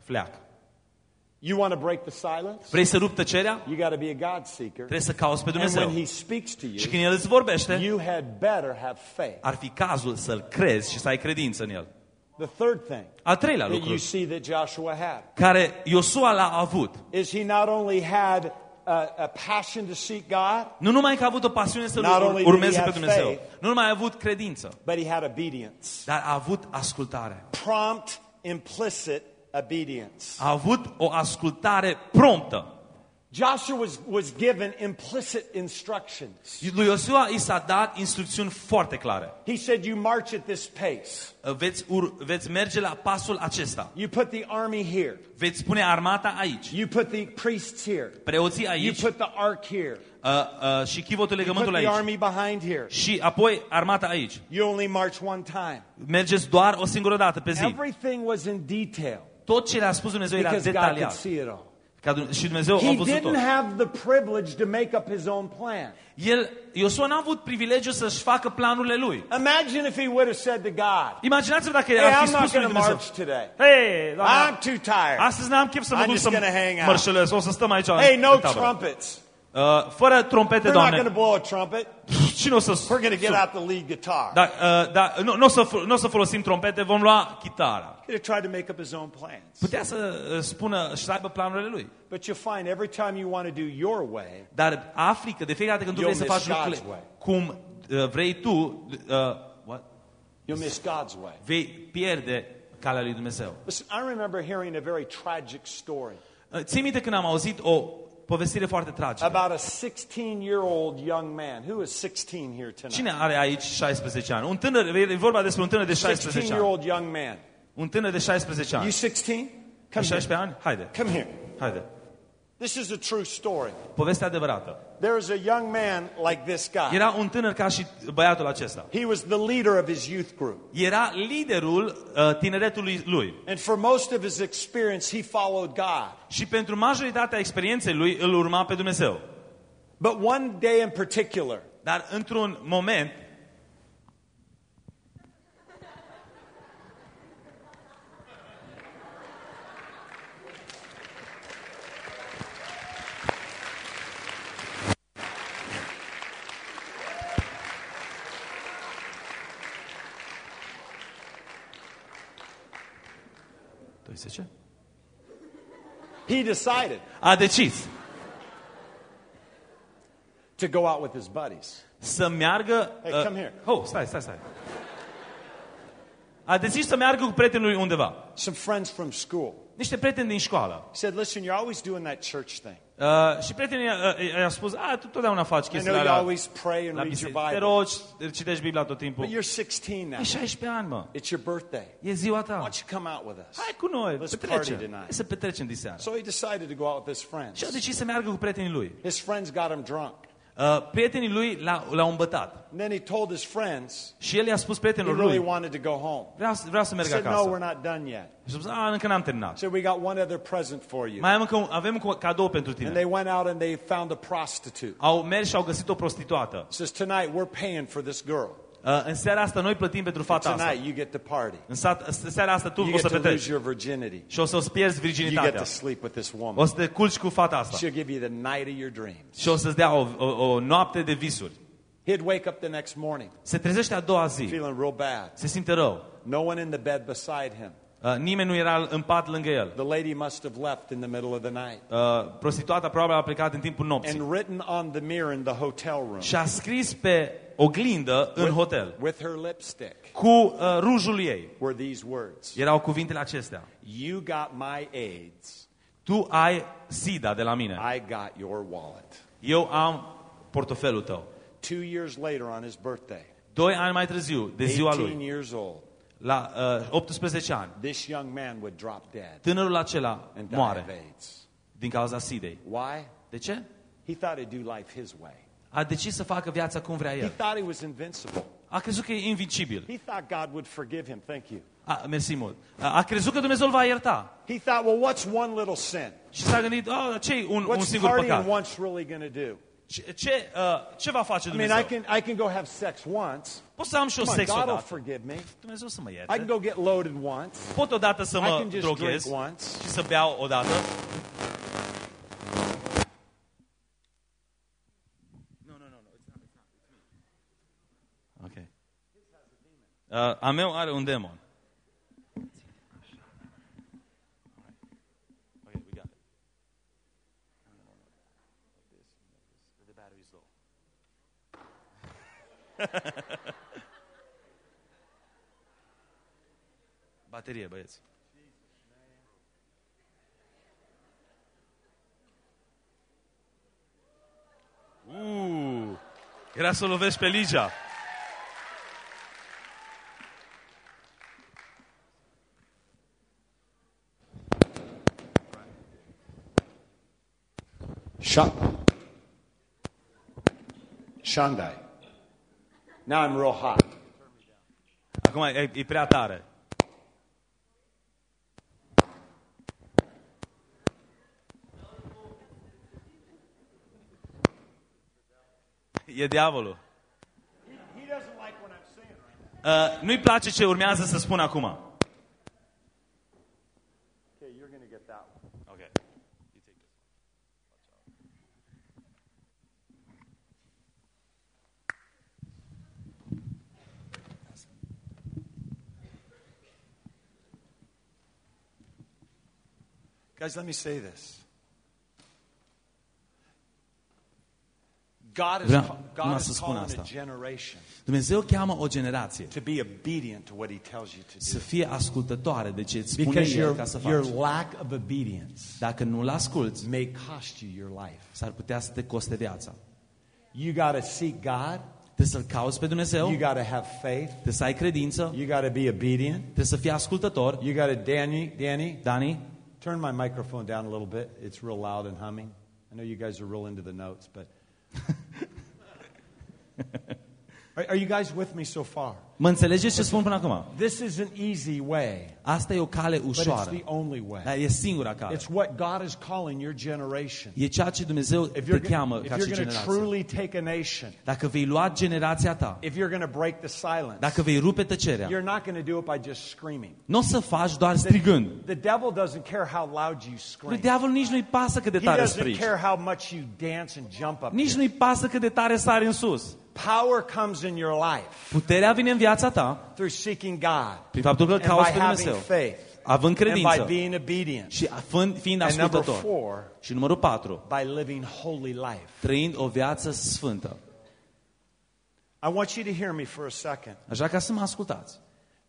fleac. You want to break the silence? Vrei să rupi tăcerea? You got to be a God seeker. Trebuie să cauți pe And when Dumnezeu. He speaks to Și you, când El îți vorbește, you had better have faith. ar fi cazul să-L crezi și să ai credință în El. The third thing Al treilea that you lucru see that Joshua had care Iosua l-a avut, is he not only had a, a passion to seek God, nu numai că a avut o pasiune să Not only did urmeze he pe have Dumnezeu, faith, nu numai a avut credință, but he had obedience. dar a avut ascultare. Prompt, implicit obedience. A avut o ascultare promptă. Joshua was, was given implicit instructions. Lui Iosua i s-a dat instrucțiuni foarte clare. He said, You march at this pace. Veți, ur, veți merge la pasul acesta. You put the army here. Veți pune armata aici, You put the priests here. preoții You aici put the ark here. uh, uh, și chivotul You put legământul the aici. army behind here. Și apoi armata aici. You only march one time. Mergeți doar o singură dată pe zi. Everything was in detail Tot ce le-a spus Dumnezeu era because God could detaliat. see it all. Ca Dum- și Dumnezeu a He văzut tot. didn't have the privilege to make up his own plan. El, Iosua n-a avut privilegiul să-și facă planurile lui. Imagine if he would have said to God, Imaginați-vă dacă Hey, ar fi I'm not spus lui going to Dumnezeu. march today. Hei, doamne, I'm too tired. astăzi n-am chef să mă I'm duc just să gonna hang out. mărșălesc, o să stăm aici Hey, în no tabără. trumpets. Uh, fără trompete, We're not going to Doamne, blow a trumpet. cine o să... We're going to get out the lead guitar. Da, uh, da, nu, nu, o să, nu o să folosim trompete, vom lua chitara. He could have tried to make up his own plans. Putea să uh, spună și să aibă planurile lui. But you'll find every time you want to do your way, Dar afli că de fiecare dată când tu You'll vrei să faci miss God's lucrurile way. cum uh, vrei tu, uh, what? you'll miss God's way. vei pierde calea lui Dumnezeu. Listen, I remember hearing a very tragic story Uh, Ții minte când am auzit o povestire foarte tragică. about a 16-year-old young man. Who is 16 here tonight? Cine are aici 16 ani? Un tânăr, e vorba despre un tânăr de 16 ani. 16-year-old young man. Un tânăr de 16 You ani. 16? De Come here. 16 ani? Haide, Come here. haide. This is a true story. Povestea adevărată. There was a young man like this guy. Era un tânăr ca și băiatul acesta. He was the leader of his youth group. Era liderul uh, tineretului lui. And for most of his experience, he followed God. Și pentru majoritatea experienței lui îl urma pe Dumnezeu. But one day in particular, Dar într-un moment, Tu ce? he decided A decis to go out with his buddies. să meargă... uh, Hey, come here. Oh, stai, stai, stai. A decis să meargă cu prietenul lui undeva. Some friends from school. Niște prieteni din școală. He said, Listen, you're always doing that church thing. Uh, și prietenii uh, i-a spus, a, tu totdeauna faci I chestiile know you alea always pray and la read your biserică. Te Bible. rogi, citești Biblia tot timpul. But you're 16 now. Ai 16 ani, mă. It's your birthday. E ziua Why ta. don't you come out with us? Hai cu noi, Let's petrecem. party tonight. Hai să petrecem diseară. So he decided to go out with his Și a friends. decis să meargă cu prietenii lui. His friends got him drunk. Uh, prietenii lui l-au, îmbătat. And then he told his friends Și el i-a spus he prietenilor really lui, wanted to go home. vreau, să- vreau să He merg said, No, we're not done yet. Și spus, a, încă n-am terminat. He said, We got one other present for you. Mai am încă avem un cadou pentru And they went out and they found a prostitute. Au mers și au găsit o prostituată. Says, Tonight we're paying for this girl. Uh, în seara asta noi plătim pentru fata asta. Tonight you get to party. În sat, în seara asta tu You o get să to lose petreci. your virginity. Și o să-ți pierzi You get virginitatea. to sleep with this O woman. să te culci cu fata asta. She'll give you the night of your dreams. Și o să-ți dea o, o, o noapte de visuri. He'd wake up the next morning Se trezește a doua zi. feeling real bad. Se simte rău. No one in the bed beside him. Uh, nimeni nu era în pat lângă el. The lady must have left in the middle of the night. Uh, prostituata probabil a plecat în timpul nopții. And written on the mirror in the hotel room Și a scris pe oglindă în hotel with her lipstick cu uh, rujul ei. were these words Erau cuvintele acestea. You got my AIDS, Tu ai SIDA de la mine. I got your wallet. Eu am portofelul tău. Two years later on his birthday, Doi ani mai târziu, de ziua 18 lui, years old, la uh, 18 ani, this young man would drop dead tânărul acela and die of moare AIDS. din cauza SIDei. Why? De ce? He thought he'd do life his way. A decis să facă viața cum vrea He el. thought he was invincible. A crezut că e invincibil. He thought God would forgive him. Thank you. A, mersi mult. A, a crezut că Dumnezeu îl va ierta. He thought, well, what's one little sin? Și s-a gândit, oh, ce e un, un What's singur partying păcat? once really going to do? Ce, ce, uh, ce va face I mean, Dumnezeu? I can, I can go have sex once. Pot să am și o Come on, sex God will odată. forgive me. Dumnezeu să mă I can ierte. go get loaded once. Pot odată să I mă can just droghez drink once. și să beau odată. Nu, nu, nu, nu. it's not, it's not, it's me. Ok. Uh, a meu are un demon. Okay, we got it. No, no, no, no. Like this, like this. The battery is low. Baterie, băieți. Uh, era să o lovești pe Ligia. Shandai. Now I'm real hot. Acum e, e prea tare. E diavolul. Uh, nu-i place ce urmează să spun acum. Guys, let me say this. God is, Vreau ca- numai God să is spun calling asta. a generation Dumnezeu cheamă o generație to be obedient to what He tells you to să do. fie ascultătoare de ce îți spune Because El your, ca să your faci. lack of obedience Dacă nu-L asculți, may cost you your life. s-ar putea să te coste viața. You got to seek God. Trebuie să-L cauți pe Dumnezeu, You got to have faith. trebuie să ai credință, You got to be obedient. trebuie să fii ascultător. You got to, Danny, Danny, Dani, turn my microphone down a little bit. It's real loud and humming. I know you guys are real into the notes, but. are, are you guys with me so far? mă înțelegeți ce spun până acum? This is an easy way, Asta e o cale but it's ușoară, the only way. dar e singura cale. It's what God is calling your generation. E ceea ce Dumnezeu If te you're, cheamă gonna, if ca you're și going to generație. truly take a nation, Dacă vei lua generația ta, if you're going to break the silence, dacă vei rupe tăcerea, you're not going to do it by just screaming. nu o să faci doar strigând. The devil doesn't care how loud you Lui scream. diavolul nici nu-i pasă cât de He tare doesn't strigi. care how much you dance and jump up. Nici here. nu-i pasă cât de tare sari în sus. Power comes in your life Puterea vine în viața ta through seeking God prin faptul că îl and by cauți pe having Dumnezeu, faith având and by credință being obedient. și fând- fiind And number ascultător. four, Și numărul 4, by living holy life. trăind o viață sfântă. I want you to hear me for a second. Așa ca să mă ascultați.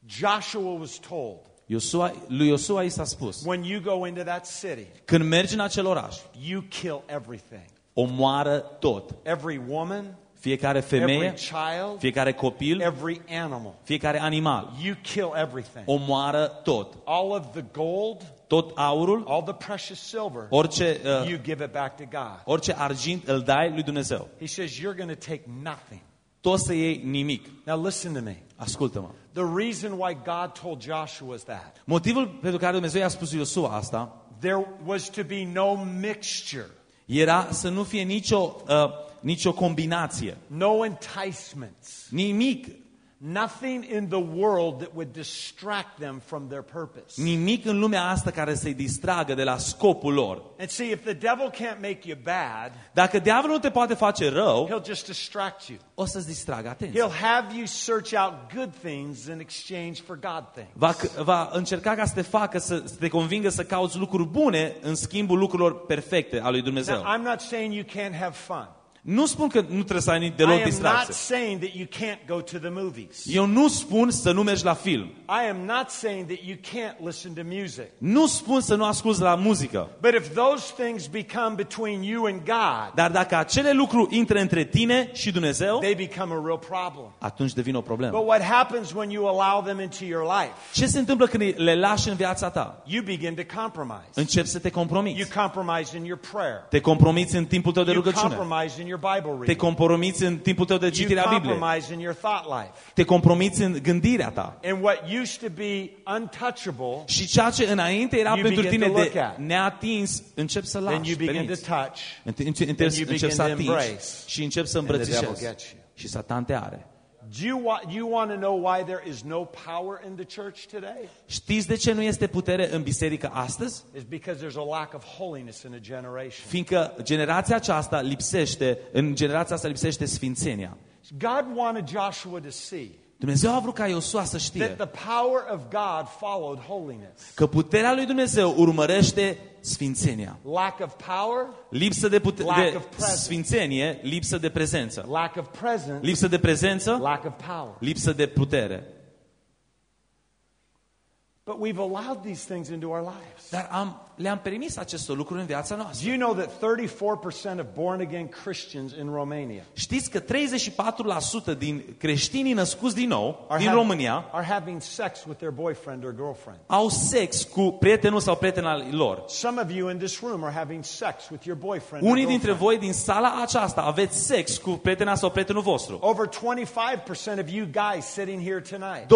Joshua was told, Iosua, lui Iosua i s-a spus, when you go into that city, când mergi în acel oraș, you kill everything. omoară tot. Every woman, Fiecare every femeie, child, fiecare copil, every animal. fiecare animal. You kill everything. Omoară tot. All of the gold, Tot aurul, all the precious silver, orice, uh, you give it back to God. orice argint îl dai lui Dumnezeu. He says, You're going to take nothing. Tu o să iei nimic. Now, listen to me. Ascultă-mă. The reason why God told Joshua is that Motivul pentru care Dumnezeu i-a spus lui Iosua asta there was to be no mixture, era să nu fie nicio, uh, nicio combinație. no enticements, Nimic, nothing in the world that would distract them from their purpose. nimic în lumea asta care să-i distragă de la scopul lor. And see, if the devil can't make you bad, Dacă diavolul nu te poate face rău, he'll just distract you. o să-ți distragă atenția. He'll have you search out good things in exchange for God things. Va, va încerca ca să te facă, să, să te convingă să cauți lucruri bune în schimbul lucrurilor perfecte a lui Now, Dumnezeu. I'm not saying you can't have fun. Nu spun că nu trebuie să ai I deloc am not distracție. saying that you can't go to the movies. Eu nu spun să nu mergi la film. I am not saying that you can't listen to music. Nu spun să nu asculți la muzică. But if those things become between you and God, Dar dacă acele lucruri intră între tine și Dumnezeu, they become a real problem. atunci devin o problemă. But what happens when you allow them into your life? Ce se întâmplă când le lași în viața ta? You begin to compromise. Începi să te You compromiți. compromise in your prayer. Te compromiți în timpul tău de You rugăciune. compromise in your Bible Te reading. compromiți în timpul tău de You citire a Bibliei. compromise in your thought life. Te compromiți în gândirea ta. And what used to be untouchable, Și ceea ce înainte era You pentru begin tine to look de at. neatins, începi să then lași you pe begin to dinți. touch. Înce- înce- you Începi begin începi să to atingi embrace. și începi să the devil îmbrățișezi. gets you. Și satan te are. Do you want, you want to know why there is no power in the church today? Știți de ce nu este putere în biserică astăzi? Is because there's a lack of holiness in a generation. Fiindcă generația aceasta lipsește, în generația asta lipsește sfințenia. God wanted Joshua to see Dumnezeu a vrut ca Iosua să știe that the power of God followed holiness. că puterea lui Dumnezeu urmărește sfințenia. Lack of power, Lipsă de, pute- Lack de of presence. sfințenie, lipsă de prezență. lack of presence, Lipsă de prezență, lack of power. lipsă de putere. But we've allowed these things into our lives. Dar am, le-am permis acestor lucruri în viața Do noastră. you know that 34% of born again Christians in Romania Știți că 34% din creștinii născuți din nou, are, din hav- România, are having sex with their boyfriend or girlfriend? au sex cu prietenul sau prietena lor. Some of you in this room are having sex with your boyfriend. or Unii dintre girlfriend. voi din sala aceasta aveți sex cu prietena sau prietenul vostru. Over 25% of you guys sitting here tonight.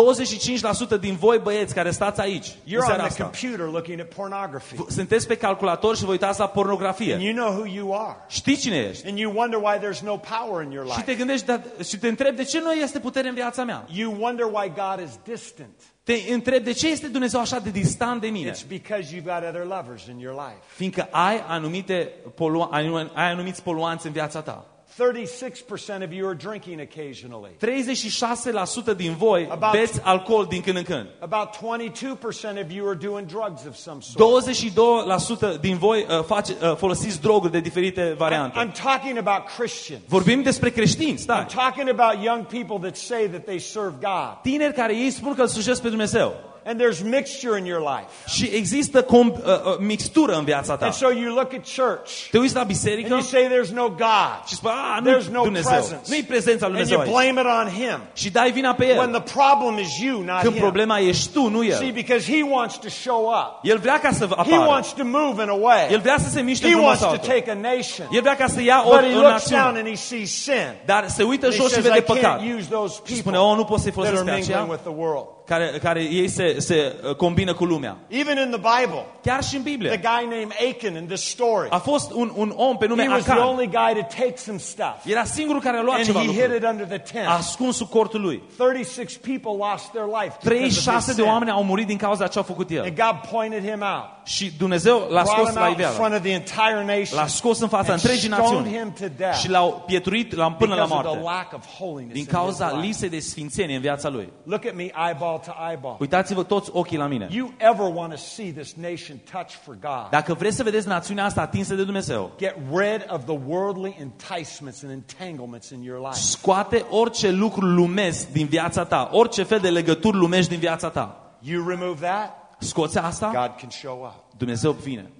25% din voi băieți care stați aici, în You're on seara the asta, computer looking at pornography. V- sunteți pe calculator și vă uitați la and pornografie. you know who you are. Știți cine ești. And you wonder why there's no power in your Și te life. gândești dar, și te întrebi de ce nu este putere în viața mea. You wonder why God is distant. Te întrebi de ce este Dumnezeu așa de distant de mine. It's because you've got other lovers in your life. Fiindcă ai anumite polu- ai ai anumiți poluanți în viața ta. 36% of you are drinking occasionally. 36% din voi About- beți alcool din când în când. About 22% of you are doing drugs of some sort. 22% din voi uh, face, uh, folosiți droguri de diferite variante. I'm talking about Christians. Vorbim despre creștini, stai. I'm talking about young people that say that they serve God. Tineri care ei spun că îl slujesc pe Dumnezeu. And there's mixture in your life. Și există com, uh, uh, mixtură în viața ta. And so you look at church Te uiți la and biserică you say there's no God. și spui, a, nu There's no Dumnezeu. presence. Nu-i prezența lui And Dumnezeu you aici. blame it on Him. Și dai vina pe When el. the problem is you, not Când Him. problema ești tu, nu See, el. because He wants to show up. El vrea ca să He apară. wants to move in a way. El vrea să se miște He într-un mod wants sau to altul. take a nation. El vrea ca să ia o, But he o looks down națiune. and he sees sin. Dar se uită And he jos și says, I vede păcat. can't use those Și spune, people oh, nu pot să-i that are folosesc pe mingling aceia with the world. care, care ei se, se uh, combină cu lumea. Even in the Bible, Chiar și în the Biblie. guy named Achan in this story, A fost un, un om pe nume he was the Acan. only guy to take some stuff. Era singurul care a luat And ceva he hid lucruri. it under the tent. Ascuns sub cortul lui. 36 people lost their life because of his 36 de sin. oameni au murit din cauza ce au făcut el. And God pointed him out, Și Dumnezeu l-a brought scos him la out in iveală. front of the entire nation, L-a scos în fața and întregii stoned națiuni. him to death Și l-au pietruit la, până la because of the moarte. lack of holiness Din in his cauza life. lipsei de sfințenie în viața lui. Look at me eyeball to eyeball. Uitați-vă toți ochii la mine. You ever want to see this nation touched for God? Dacă vreți să vedeți națiunea asta atinsă de Dumnezeu, Get rid of the worldly enticements and entanglements in your life. scoate orice lucru lumesc din viața ta, orice fel de legături lumești din viața ta. You remove that, Scoți asta, God can show up. Dumnezeu vine.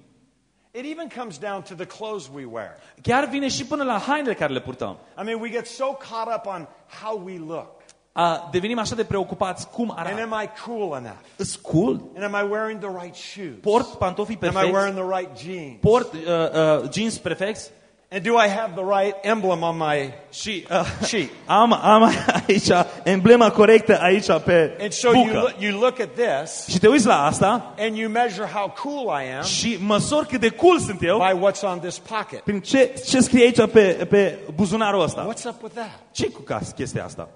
It even comes down to the clothes we wear. Chiar vine și până la hainele care le purtăm. I mean, we get so caught up on how we look. A, devenim așa de preocupați cum And arată. am I cool enough? Îs cool? And am I wearing the right shoes? Port pantofii Am I perfecți? wearing the right jeans? Port uh, uh, jeans perfecți? And do I have the right emblem on my Și uh, sheet? am, am aici emblema corectă aici pe And so you bucă. look, you look at this Și te uiți la asta and you measure how cool I am și măsor cât de cool sunt eu by what's on this pocket. prin ce, ce scrie aici pe, pe buzunarul ăsta. What's up with that? ce cu cas- chestia asta?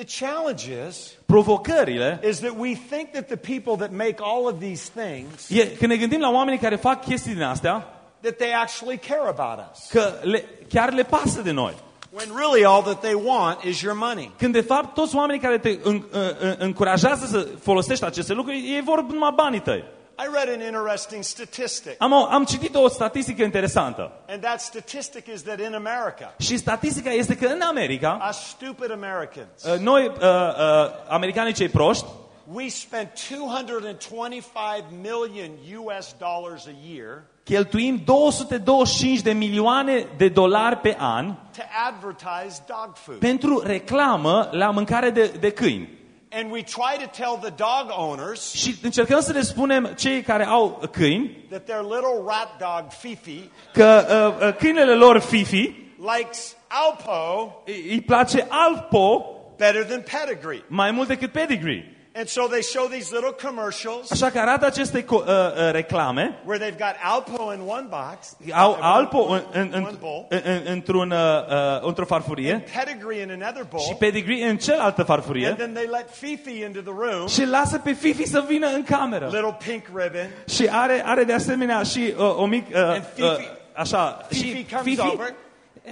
The challenge is Provocările is that we think that the people that make all of these things e când ne gândim la oamenii care fac chestii din astea, that they actually care about us. că le, chiar le pasă de noi. When really all that they want is your money. Când de fapt toți oamenii care te în, în, încurajează să folosești aceste lucruri, ei vor numai banii tăi. I read an interesting statistic. Am, o- am citit o statistică interesantă. And that statistic is that in America, Și statistica este că în America, us stupid Americans, uh, noi, uh, uh, americanii cei proști, we spend 225 million US dollars a year cheltuim 225 de milioane de dolari pe an to advertise dog food. pentru reclamă la mâncare de, de câini. And we try to tell the dog owners Și încercăm să le spunem cei care au câini that their little rat dog Fifi că uh, uh, câinele lor Fifi likes Alpo îi îi place Alpo better than pedigree. mai mult decât pedigree. And so they show these little commercials Așa că arată aceste co- uh, uh, reclame. where they've got Alpo in one box, au uh, Alpo one, în, în, în, one bowl, în, în, într-un, uh, uh, într-o farfurie. Pedigree in another și bowl, pedigree în cealaltă farfurie. And then they let Fifi into the room, și lasă pe Fifi să vină în cameră. little pink ribbon. Și are, are de asemenea și uh, o mic... Uh, And Fifi- uh, așa, Fifi și comes Fifi over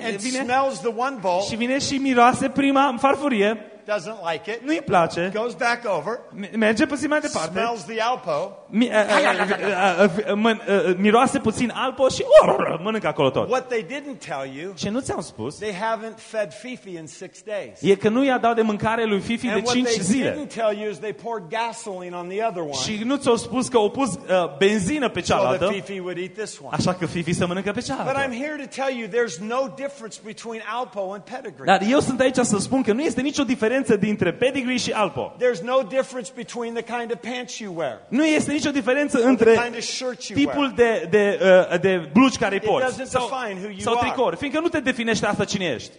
and vine, smells the one bowl, și vine și miroase prima farfurie, doesn't like it, nu-i place, goes back over, merge puțin mai departe, smells the Alpo. Mi, uh, uh, uh, uh, mân- uh, miroase puțin alpo și uh, mănâncă acolo tot. What they didn't tell you, Ce nu ți-am spus they haven't fed Fifi in six days. e că nu i-a dat de mâncare lui Fifi de And what 5 they zile. didn't tell you is they poured gasoline on the other one Și nu ți-au spus că au pus uh, benzină pe so that cealaltă, Fifi would eat this one. așa că Fifi să mănâncă pe But I'm cealaltă. here to tell you there's no difference between Alpo and pedigree. Dar eu sunt aici să spun că nu este nicio diferență dintre pedigree și alpo. There's no difference between the kind of pants you wear. Nu este nicio diferență the între kind of shirt you tipul de, de, uh, de blugi care îi porți doesn't sau, define who you sau are. tricouri, fiindcă nu te definește asta cine ești.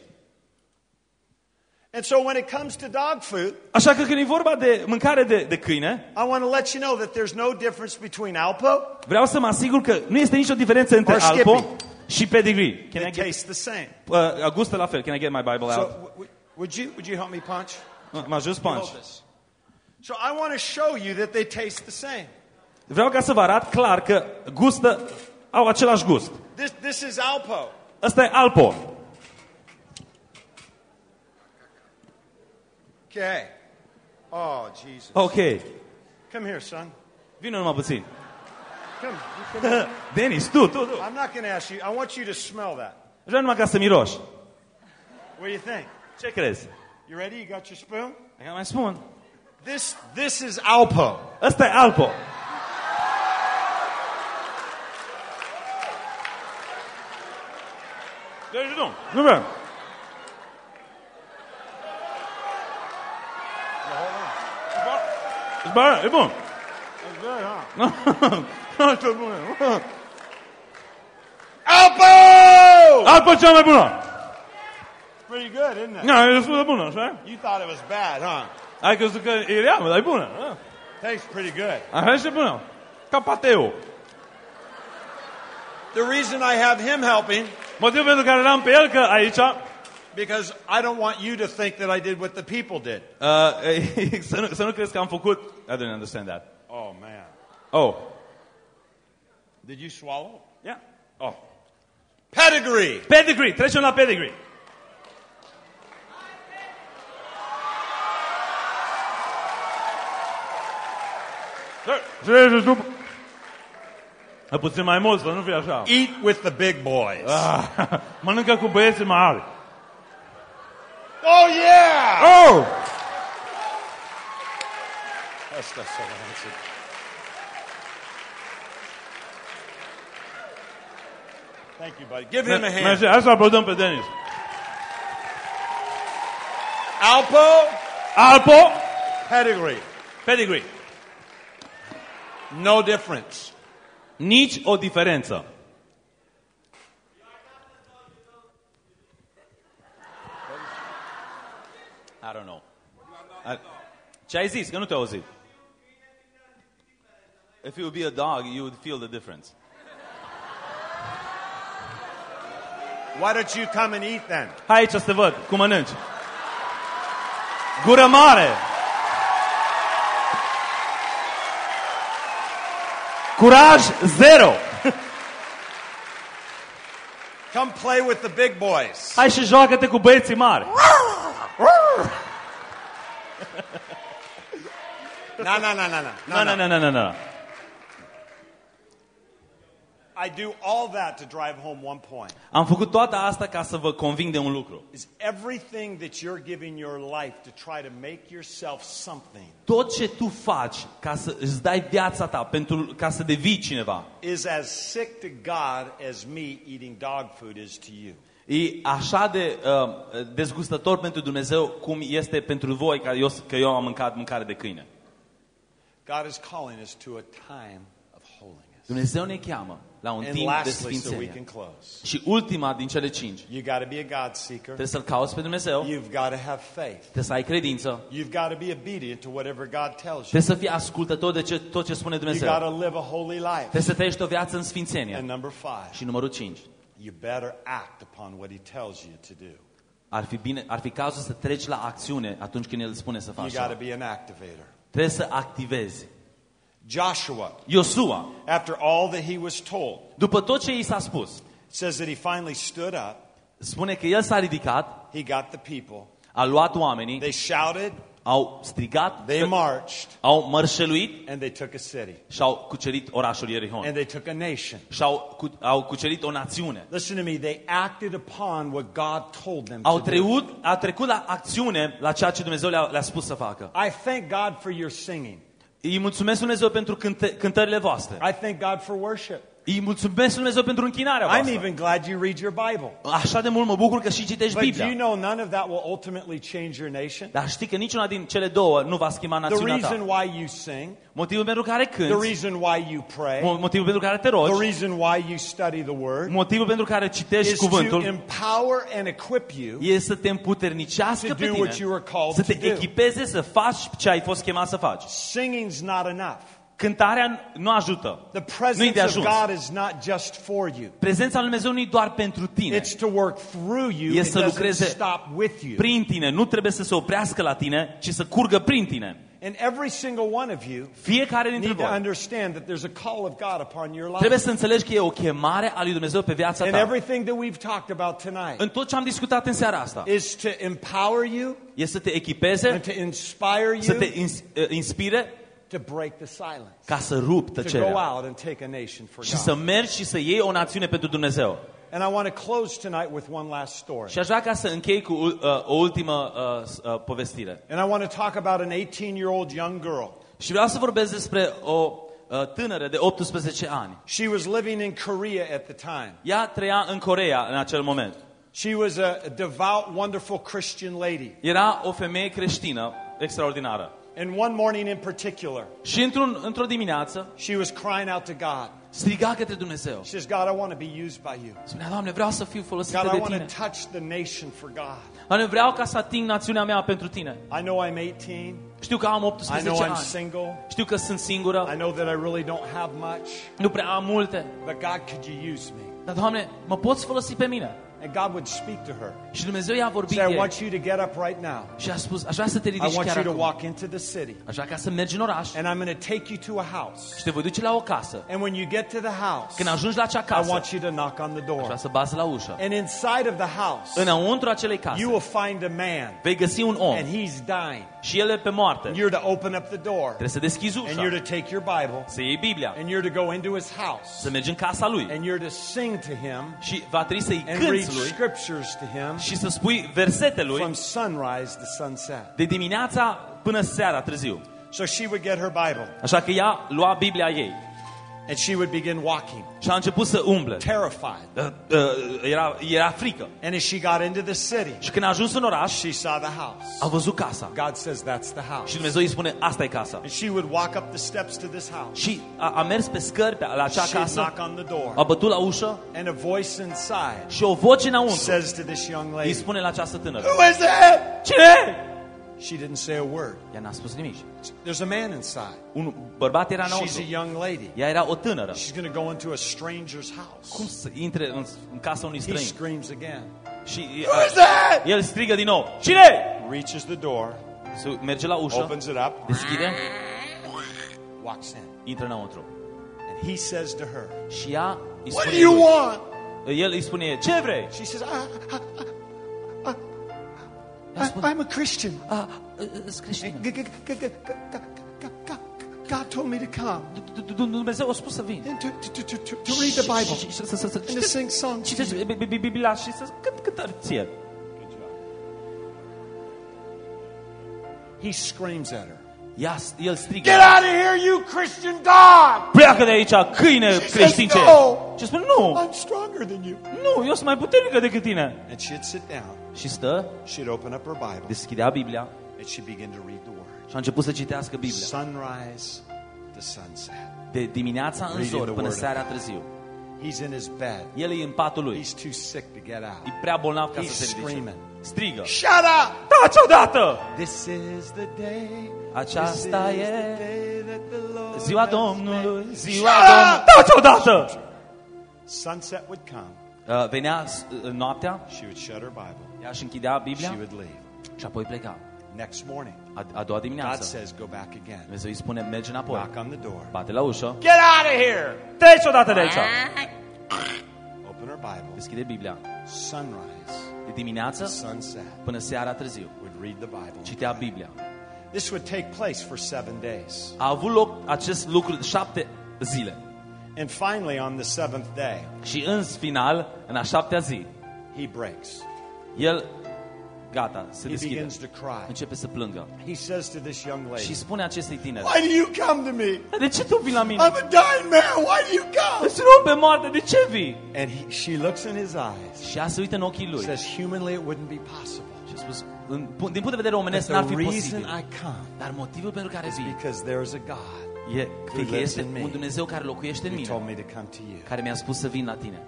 And so when it comes to dog food, Așa că când e vorba de mâncare de, de câine, I want to let you know that there's no difference between Alpo. vreau să mă asigur că nu este nicio diferență între Or Skippy. Alpo și Pedigree. Can I They get, taste the same. uh, gustă la fel. Can I get my Bible So out? w- w- would you would you help me punch? Mă ajut Hold punch. this. So I want to show you that they taste the same. Vreau ca să vă arăt clar că gustă, au același gust. This this is Alpo. Ăsta e Alpo. Okay. Oh Jesus. Ok. Come here, son. Vină numai puțin. Come. you come here. Denis, tu, tu, tu. I'm not going to ask you. I want you to smell that. Vreau numai ca să miroși. What do you think? Ce crezi? You ready? You got your spoon? Hai mai spun. This this is Alpo. Ăsta e Alpo. Deci nu. Nu vreau. E bun, e bun. That's good, huh? Nu știu bun. Alpo! Alpo cea mai bună. Pretty good, isn't it? Nu, e destul de bună, așa? You thought it was bad, huh? Ai crezut că e rea, mă, dar e bună. da. Tastes pretty good. Așa este bună. Ca pateu. The reason I have him helping Motivul pentru care l-am pe el că aici because I don't want you to think that I did what the people did. uh, să, nu, să nu crezi că am făcut I don't understand that. Oh man. Oh. Did you swallow? Yeah. Oh. Pedigree. Pedigree, trecem la pedigree. Ce Hai puțin mai mult, să nu așa. Eat with the big boys. Ah, mănâncă cu băieții mari. oh yeah. Oh! That's that's so answered. Thank you, buddy. Give him a hand. Mersi, hai să aplaudăm pe Denis. Alpo, Alpo, pedigree. pedigree. No difference. Nici o diferență. I don't know. I- Ce ai zis? Că nu te auzit. If you would be a dog, you would feel the difference. Why don't you come and eat then? Hai aici să te văd, cum mănânci. Gură mare! Curaj zero! Come play with the big boys. Hai și joacă-te cu băieții mari. No, no, no, no, no. Nu, nu, nu, nu, nu, nu. I do all that to drive home one point. Am făcut toată asta ca să vă conving de un lucru. Is everything that you're giving your life to try to make yourself something Tot ce tu faci ca să îți dai viața ta, pentru, ca să devii cineva, is as sick to God as me eating dog food is to you. e așa de uh, dezgustător pentru Dumnezeu cum este pentru voi că eu, că eu am mâncat mâncare de câine. God is calling us to a time of holiness. Dumnezeu ne cheamă la un And timp de lastly, so we can sfințenie. close, Și ultima din cele cinci, you got to be a God seeker. trebuie să-L cauți pe Dumnezeu, You've got to have faith. trebuie să ai credință, You've got to be obedient to whatever God tells you. trebuie să fii ascultător de ce, tot ce spune You Dumnezeu. got to live a holy life. Trebuie să trăiești o viață în sfințenie. And number five, Și numărul 5. you better act upon what He tells you to do. Ar fi, bine, ar fi cazul să treci la acțiune atunci când El spune să You faci got to ceva. be an activator. Trebuie să activezi. Joshua, Iosua, after all that he was told, după tot ce i s-a spus, says that he finally stood up. spune că el s-a ridicat, He got the people. a luat oamenii, They shouted, au strigat, they marched, au mărșăluit and they took a city. și au cucerit orașul Ierihon. And they took a nation. Și au, cu, au cucerit o națiune. Listen to me, they acted upon what God told them Au, to do. au trecut la acțiune la ceea ce Dumnezeu le-a, le-a spus să facă. I thank God for your singing. Îi mulțumesc Dumnezeu pentru cânte, cântările voastre. I thank God for worship. Îi mulțumesc Dumnezeu pentru închinarea I'm voastră. even glad you read your Bible. Așa de mult mă bucur că și citești But do you Biblia. know none of that will ultimately change your nation? Dar știi că niciuna din cele două nu va schimba The națiunea reason why you sing, Motivul pentru care the cânti, reason why you pray, mo- motivul pentru care te the rogi, reason why you study the Word motivul pentru care citești is to cuvântul, empower and equip you e să te împuternicească To pe do what you tine, called să te to do. echipeze să faci ce ai fost chemat să faci. Singing's not enough. Cântarea nu ajută. The Nu e de presence of ajuns. God is not just for you. Prezența lui Dumnezeu nu e doar pentru tine. It's to work through you. E It să doesn't lucreze stop with you. Prin tine. Nu trebuie să se oprească la tine, ci să curgă prin tine. And every single one of you Fiecare dintre need to voi understand that there's a call of God upon your trebuie life. să înțelegi că e o chemare a lui Dumnezeu pe viața And ta. everything that we've talked about tonight În tot ce am discutat în seara asta, is to empower you e să te echipeze, and to inspire să te you ins- uh, inspire to break the silence, ca să rup to go tăcerea out and take a nation for și să God. mergi și să iei o națiune pentru Dumnezeu. And I want to close tonight with one last story. Și aș vrea ca să închei cu uh, o ultimă uh, s- uh, povestire. And I want to talk about an 18-year-old young girl. Și vreau să vorbesc despre o uh, tânără de 18 ani. She was living in Korea at the time. Ea trăia în Corea în acel moment. She was a devout, wonderful Christian lady. Era o femeie creștină extraordinară. And one morning in particular, Și într-un, într-o dimineață she was crying out to God. striga către Dumnezeu. She says, God, I want to be used by you. Spunea, Doamne, vreau să fiu folosită God, I de want Tine. to touch the nation for God. Doamne, vreau ca să ating națiunea mea pentru Tine. I know I'm 18. Știu că am I 18 know I'm ani. single. Știu că sunt singură. I know that I really don't have much. Nu prea am multe. But God, could you use me? Dar, Doamne, mă poți folosi pe mine? And God would speak to her. Și Dumnezeu i-a vorbit Say, I ei. want you to get up right now. Și a spus, aș vrea să te I ridici want chiar you to acum. walk into the city. Aș vrea ca să mergi în oraș And I'm going to take you to a house. și te voi duce la o casă. And when you get to the house, Când ajungi la acea I casă, want you to knock on the aș door. vrea să bați la ușă. And inside of the house, Înăuntru acelei case you will find a man. vei găsi un om And he's dying. Și el e pe moarte. You're to open up the door. Trebuie să deschizi And ușa, you're to take your Bible. să iei Biblia, And you're to go into his house. să mergi în casa lui And you're to sing to him. și va trebui să-i And read cânți lui scriptures to him. și să spui versete lui From sunrise to sunset. de dimineața până seara târziu. So she would get her Bible. Așa că ea lua Biblia ei And she would begin walking. și a început să umble. Terrified. Uh, uh, Era, era frică. And as she got into the city, Și când a ajuns în oraș, she saw the house. a văzut casa. God says that's the house. Și Dumnezeu îi spune, asta e casa. And she would walk up the steps to this house. Și a, a mers pe scări pe, la acea She'd casă, knock on the door. a bătut la ușă And a voice inside și o voce înăuntru says to this young îi lady, spune la această tânără, Who is it? Cine? She didn't say a word. Ea n-a spus nimic. There's a man inside. Un bărbat era She's a înăuntru. young lady. Ea era o tânără. She's going to go into a stranger's house. Cum să intre în, în casa unui He străin? screams again. Și Who is that? el strigă din nou, Cine? Reaches the door, Se merge la ușă, opens it up, deschide, walks in. intră înăuntru. And he says to her, Și ea îi What spune do you lui, want? el îi spune, ce vrei? She says, I, I, Ea I, spune, I'm a Christian. g- God told me to come Dumnezeu a spus să vin. and to, to, to, to, to read the Bible Și- și- și- să- să- să- and to citești- sing songs. to Citești you." Bi- Bi- Biblia și să cânt cântări ție. He screams at her. Ea, el strigă. Get out of here, you Christian dog! Pleacă de aici, câine says, creștin ce "No." Și spune, nu, I'm stronger than you. nu, eu sunt mai puternică decât tine. And she'd sit down, Și stă, she'd open up her Bible, deschidea Biblia and she'd begin to read the Word. și a început să citească Biblia. Sunrise to sunset. De dimineața în Reading zor the până word of seara God. târziu. He's in his bed. El e în patul lui. He's too sick to get out. E prea bolnav ca He's să se ridice. screaming. Strigă. Shut up! Taci odată! This is the day. Aceasta this is e the day that the Lord Ziua has Domnului, made. ziua Shut Domnului. up! Taci odată! Sunset would come. Uh, venea uh, noaptea, She would shut her Bible. ea își închidea She Biblia would leave. și apoi pleca. Next morning, A, a doua God dimineață, says, go back again. Dumnezeu îi spune, merge înapoi. Knock on the door. Bate la ușă. Get out of here! Treci odată de aici! Open her Bible. Deschide Biblia. Sunrise De to dimineață sunset. până seara târziu. Would read the Bible. Citea Biblia. This would take place for seven days. A avut loc acest lucru șapte zile. And finally, on the seventh day, Și în final, în a șaptea zi, he breaks. el gata, se he deschide. begins to cry. Începe să plângă. He says to this young Și lady, spune acestei tinere, Why do you come to me? de ce tu vii la mine? I'm a dying man. Why do you come? Îți rog pe moarte, de ce vii? And he, she looks in his eyes, Și ea se uită în ochii lui says, Humanly, it wouldn't be possible. și a spus, din punct de vedere omenesc, n-ar the fi reason posibil. Dar motivul pentru care is vii because there's a God e fie că lives este in me. un Dumnezeu care locuiește în who told mine, me to come to you. care mi-a spus să vin la tine.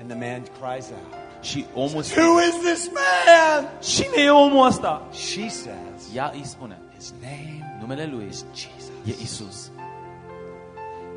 And the man cries out, Și omul spune, Who is this man? cine e omul ăsta? She says, Ea îi spune, His name numele lui is Jesus. e Isus.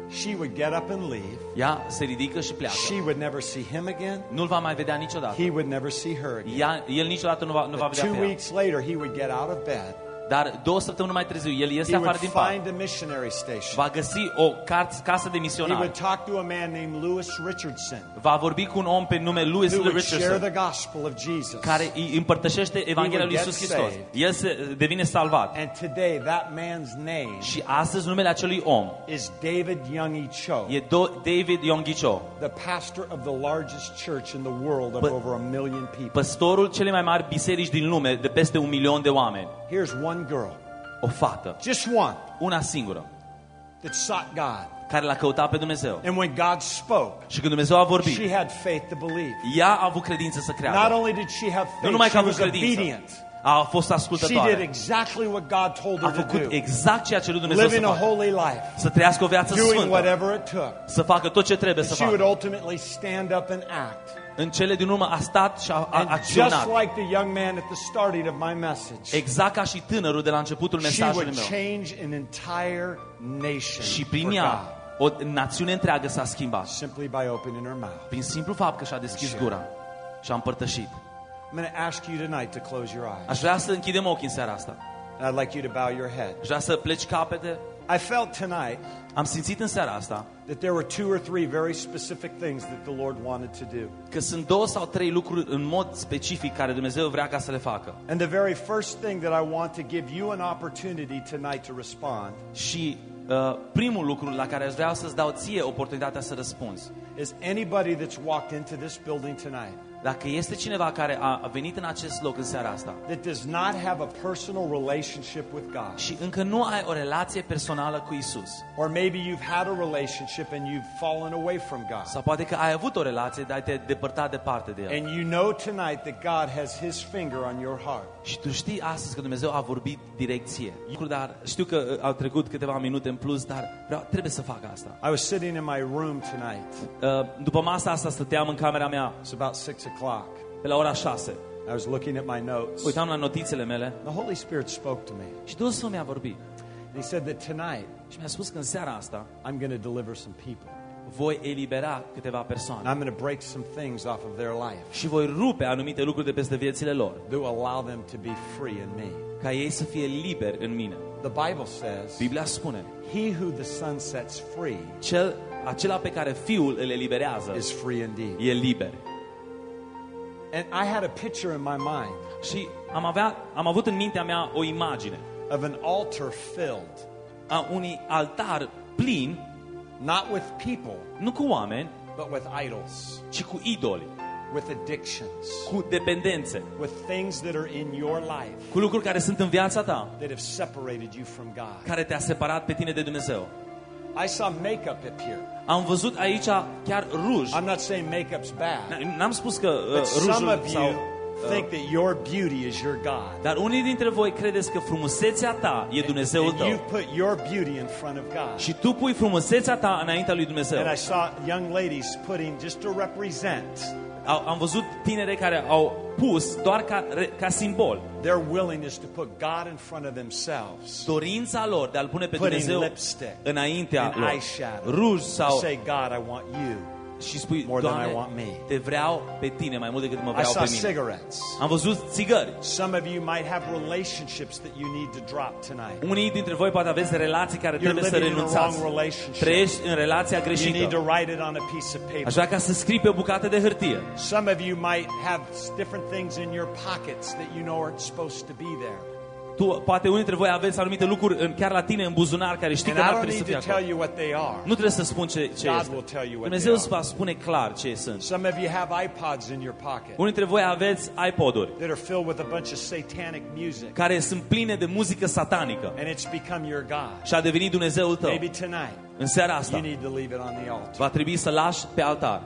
She would get up and leave. Ea se ridică și pleacă. She would never see him again. Nu-l va mai vedea niciodată. He would never see her again. Ea, el niciodată nu va, nu va But vedea two pe ea. weeks later, he would get out of bed. Dar două săptămâni mai târziu, el iese He afară would din pat. find a missionary station. Va găsi o car- casă de He misionari. would talk to a man named Lewis Richardson Va vorbi cu un om pe nume Louis who would share Richardson, the gospel of Jesus. care îi împărtășește Evanghelia lui get Isus Hristos. saved. El se devine salvat. And today, that man's name Și astăzi numele acelui om is David Youngie Cho, e Do- David Yonghicho, the pastor of the largest church in the world of But- over a million people. păstorul celei mai mari biserici din lume, de peste un milion de oameni. Here's one girl, O fată, just one, una singură, that sought God. care l-a căutat pe Dumnezeu. And when God spoke, Și când Dumnezeu a vorbit, she had faith to believe. ea a avut credință să Not creadă. only did she have Nu faith, numai că she a avut was credință, obedient. A fost She did ascultătoare. exactly what God told A her to făcut do. exact ceea ce lui Dumnezeu să Living a facă. holy life, Să trăiască o viață doing sfântă. whatever it took. Să facă tot ce trebuie să She would facă. ultimately stand up and act. În cele din urmă a stat și a, a And just acționat. like the young man at the starting of my message, Exact ca și tânărul de la începutul she mesajului would meu. change an entire nation Și for prin ea, God, o națiune întreagă s-a schimbat. simply by opening her mouth. Prin simplu fapt că și-a deschis gura și a împărtășit. I'm going to ask you tonight to close your eyes. Aș vrea să închidem ochii în seara asta. And I'd like you to bow your head. Aș vrea să pleci capete. I felt tonight Am simțit în seara asta that there were two or three very specific things that the Lord wanted to do. că sunt două sau trei lucruri în mod specific care Dumnezeu vrea ca să le facă. And the very first thing that I want to give you an opportunity tonight to respond Și uh, primul lucru la care aș vrea să-ți dau ție oportunitatea să răspunzi. is anybody that's walked into this building tonight Dacă este cineva care a venit în acest loc în seara asta that does not have a personal relationship with God, și încă nu ai o relație personală cu Isus, or maybe you've had a relationship and you've fallen away from God, sau poate că ai avut o relație, dar te-ai depărtat departe de El. and you know tonight that God has His finger on your heart, Și tu știi astăzi că Dumnezeu a vorbit direcție. Dar știu că uh, au trecut câteva minute în plus, dar vreau, trebuie să fac asta. I was sitting in my room tonight. Uh, După masa asta stăteam în camera mea It's about six o'clock. pe la ora 6. I was looking at my notes. Uitam la notițele mele The Holy Spirit spoke to me. și Duhul Sfânt mi-a vorbit. And He said that tonight Și mi-a spus că în seara asta I'm going to deliver some people. voi elibera câteva And persoane I'm going to break some things off of their life și voi rupe anumite lucruri de peste viețile lor, that will allow them to be free in me. ca ei să fie liberi în mine. The Bible says, Biblia spune, He who the Son sets free cel, acela pe care Fiul îl eliberează is free indeed. e liber. And I had a picture in my mind Și am, avea, am avut în mintea mea o imagine of an altar filled, a unui altar plin, not with people, nu cu oameni, but with idols, ci cu idoli, with addictions, cu dependențe, with things that are in your life cu lucruri care sunt în viața ta, that have separated you from God. care te-a separat pe tine de Dumnezeu. I saw makeup up here. Am văzut aici chiar ruj. I'm not saying makeup's bad, N-am spus că uh, but some rujul of sau... you think that your beauty is your God. Dar unii dintre voi credeți că frumusețea ta e Dumnezeul And you tău. put your beauty in front of God. Și tu pui frumusețea ta înaintea lui Dumnezeu. And I saw young ladies putting just to represent Au- Am văzut tinere care au pus doar ca, re- ca simbol their willingness to put God in front of themselves. dorința lor de a-L pune pe Putting Dumnezeu lipstick înaintea and lor. eyeshadow. Ruj To sau... say, God, I want you. Și spui, more than I want me." te vreau pe tine mai mult decât mă I saw pe mine. cigarettes. Am văzut țigări. Some of you might have relationships that you need to drop tonight. Unii dintre voi poate aveți relații care You're trebuie să living in a renunțați. wrong relationship. Trăiești în relația You need to write it on a piece of Aș paper. vrea ca să scrii pe o bucată de hârtie. Some of you might have different things in your pockets that you know aren't supposed to be there. Tu, poate unii dintre voi aveți anumite lucruri în, chiar la tine în buzunar care știi And că I n-ar don't trebui să need fie to tell acolo. you what they are. Nu trebuie să spun ce, ce God este. will tell you what Dumnezeu they îți are. va spune clar ce sunt. Some of you have iPods in your pocket Unii dintre voi aveți iPod-uri that are filled with a bunch of satanic music, care sunt pline de muzică satanică and it's become your God. și a devenit Dumnezeul tău. Maybe tonight În seara you asta need to leave it on the altar. va trebui să lași pe altar.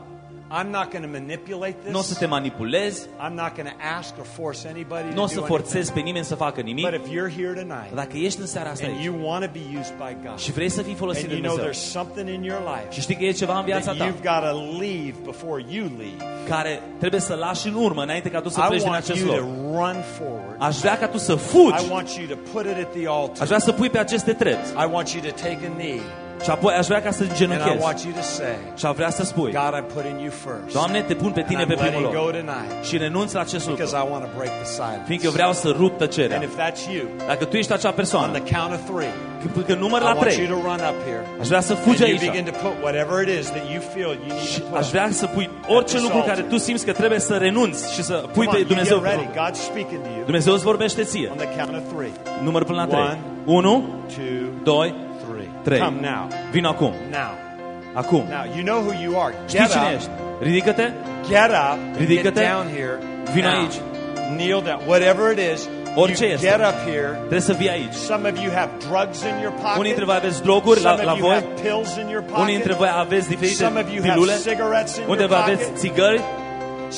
I'm not going to manipulate Nu o să this. te manipulezi, I'm not going to ask or force anybody nu o to să do forțezi anything. pe nimeni să facă nimic. But if you're here tonight Dacă ești în seara asta and aici you want to be used by God, și vrei să fii folosit and de you know Dumnezeu there's something in your life și știi că e ceva în viața that ta you've got to leave before you leave, care trebuie să lași în urmă înainte ca tu să I pleci din want acest you loc. to run forward. Aș vrea ca tu să fugi. I want you to put it at the Aș altar. vrea să pui pe aceste trepți. I want you to take a knee Și apoi aș vrea ca să and I genunchezi. want you to say, Și aș vrea să spui, God, I'm putting you first. Doamne, te pun pe And tine I'm pe primul letting go loc. tonight Și renunț la acest lucru. because I want to break the silence. Fiindcă vreau să rup tăcerea. And if that's you, Dacă tu ești acea on persoană, the count of three, când, când număr I la want you trei, to run up here. aș vrea să fugi And you aici. begin to put whatever it is that you feel you need Și to put. aș vrea să pui orice lucru care tu simți că trebuie să renunți și să pui Come pe on, you Dumnezeu. get ready. God's speaking to you Dumnezeu îți vorbește ție. on the count of three. Număr până la One. 3. 1, Two, 2, three. 3. Come now. Vino acum. Now. Acum. Now, you know who you are. Știi Get cine up. ești? Ridică-te. Get up. and Get Ridică-te. down here. Vino now. aici. Kneel down. Whatever it is. Orice you este. get up here. Trebuie să vii aici. Some of you have drugs in your pocket. Unii dintre voi aveți droguri la, Some la of you voi. have pills in your pocket. Unii dintre voi aveți diferite Some of you have pilule. cigarettes in Unde your vă aveți pocket. țigări.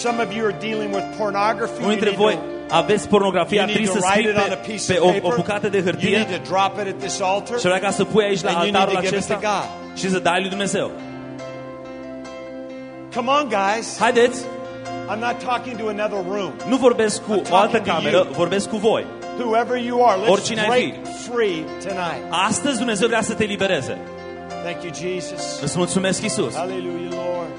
Some of you are dealing with pornography. Unii You dintre need voi to- aveți pornografia, You need trebuie to să write scrii it on a pe, piece pe of o, paper. o bucată de You hârtie need to drop it at this altar. și vrea ca să pui aici la And you need altarul to give it acesta to God. și să dai lui Dumnezeu. Come on, guys. Haideți, I'm not talking to another room. nu vorbesc cu I'm o altă talking to cameră, you. vorbesc cu voi. Whoever you are, let's Oricine ai break free tonight. Astăzi Dumnezeu vrea să te libereze. Thank you, Jesus. Îți mulțumesc, Isus. Hallelujah, Lord.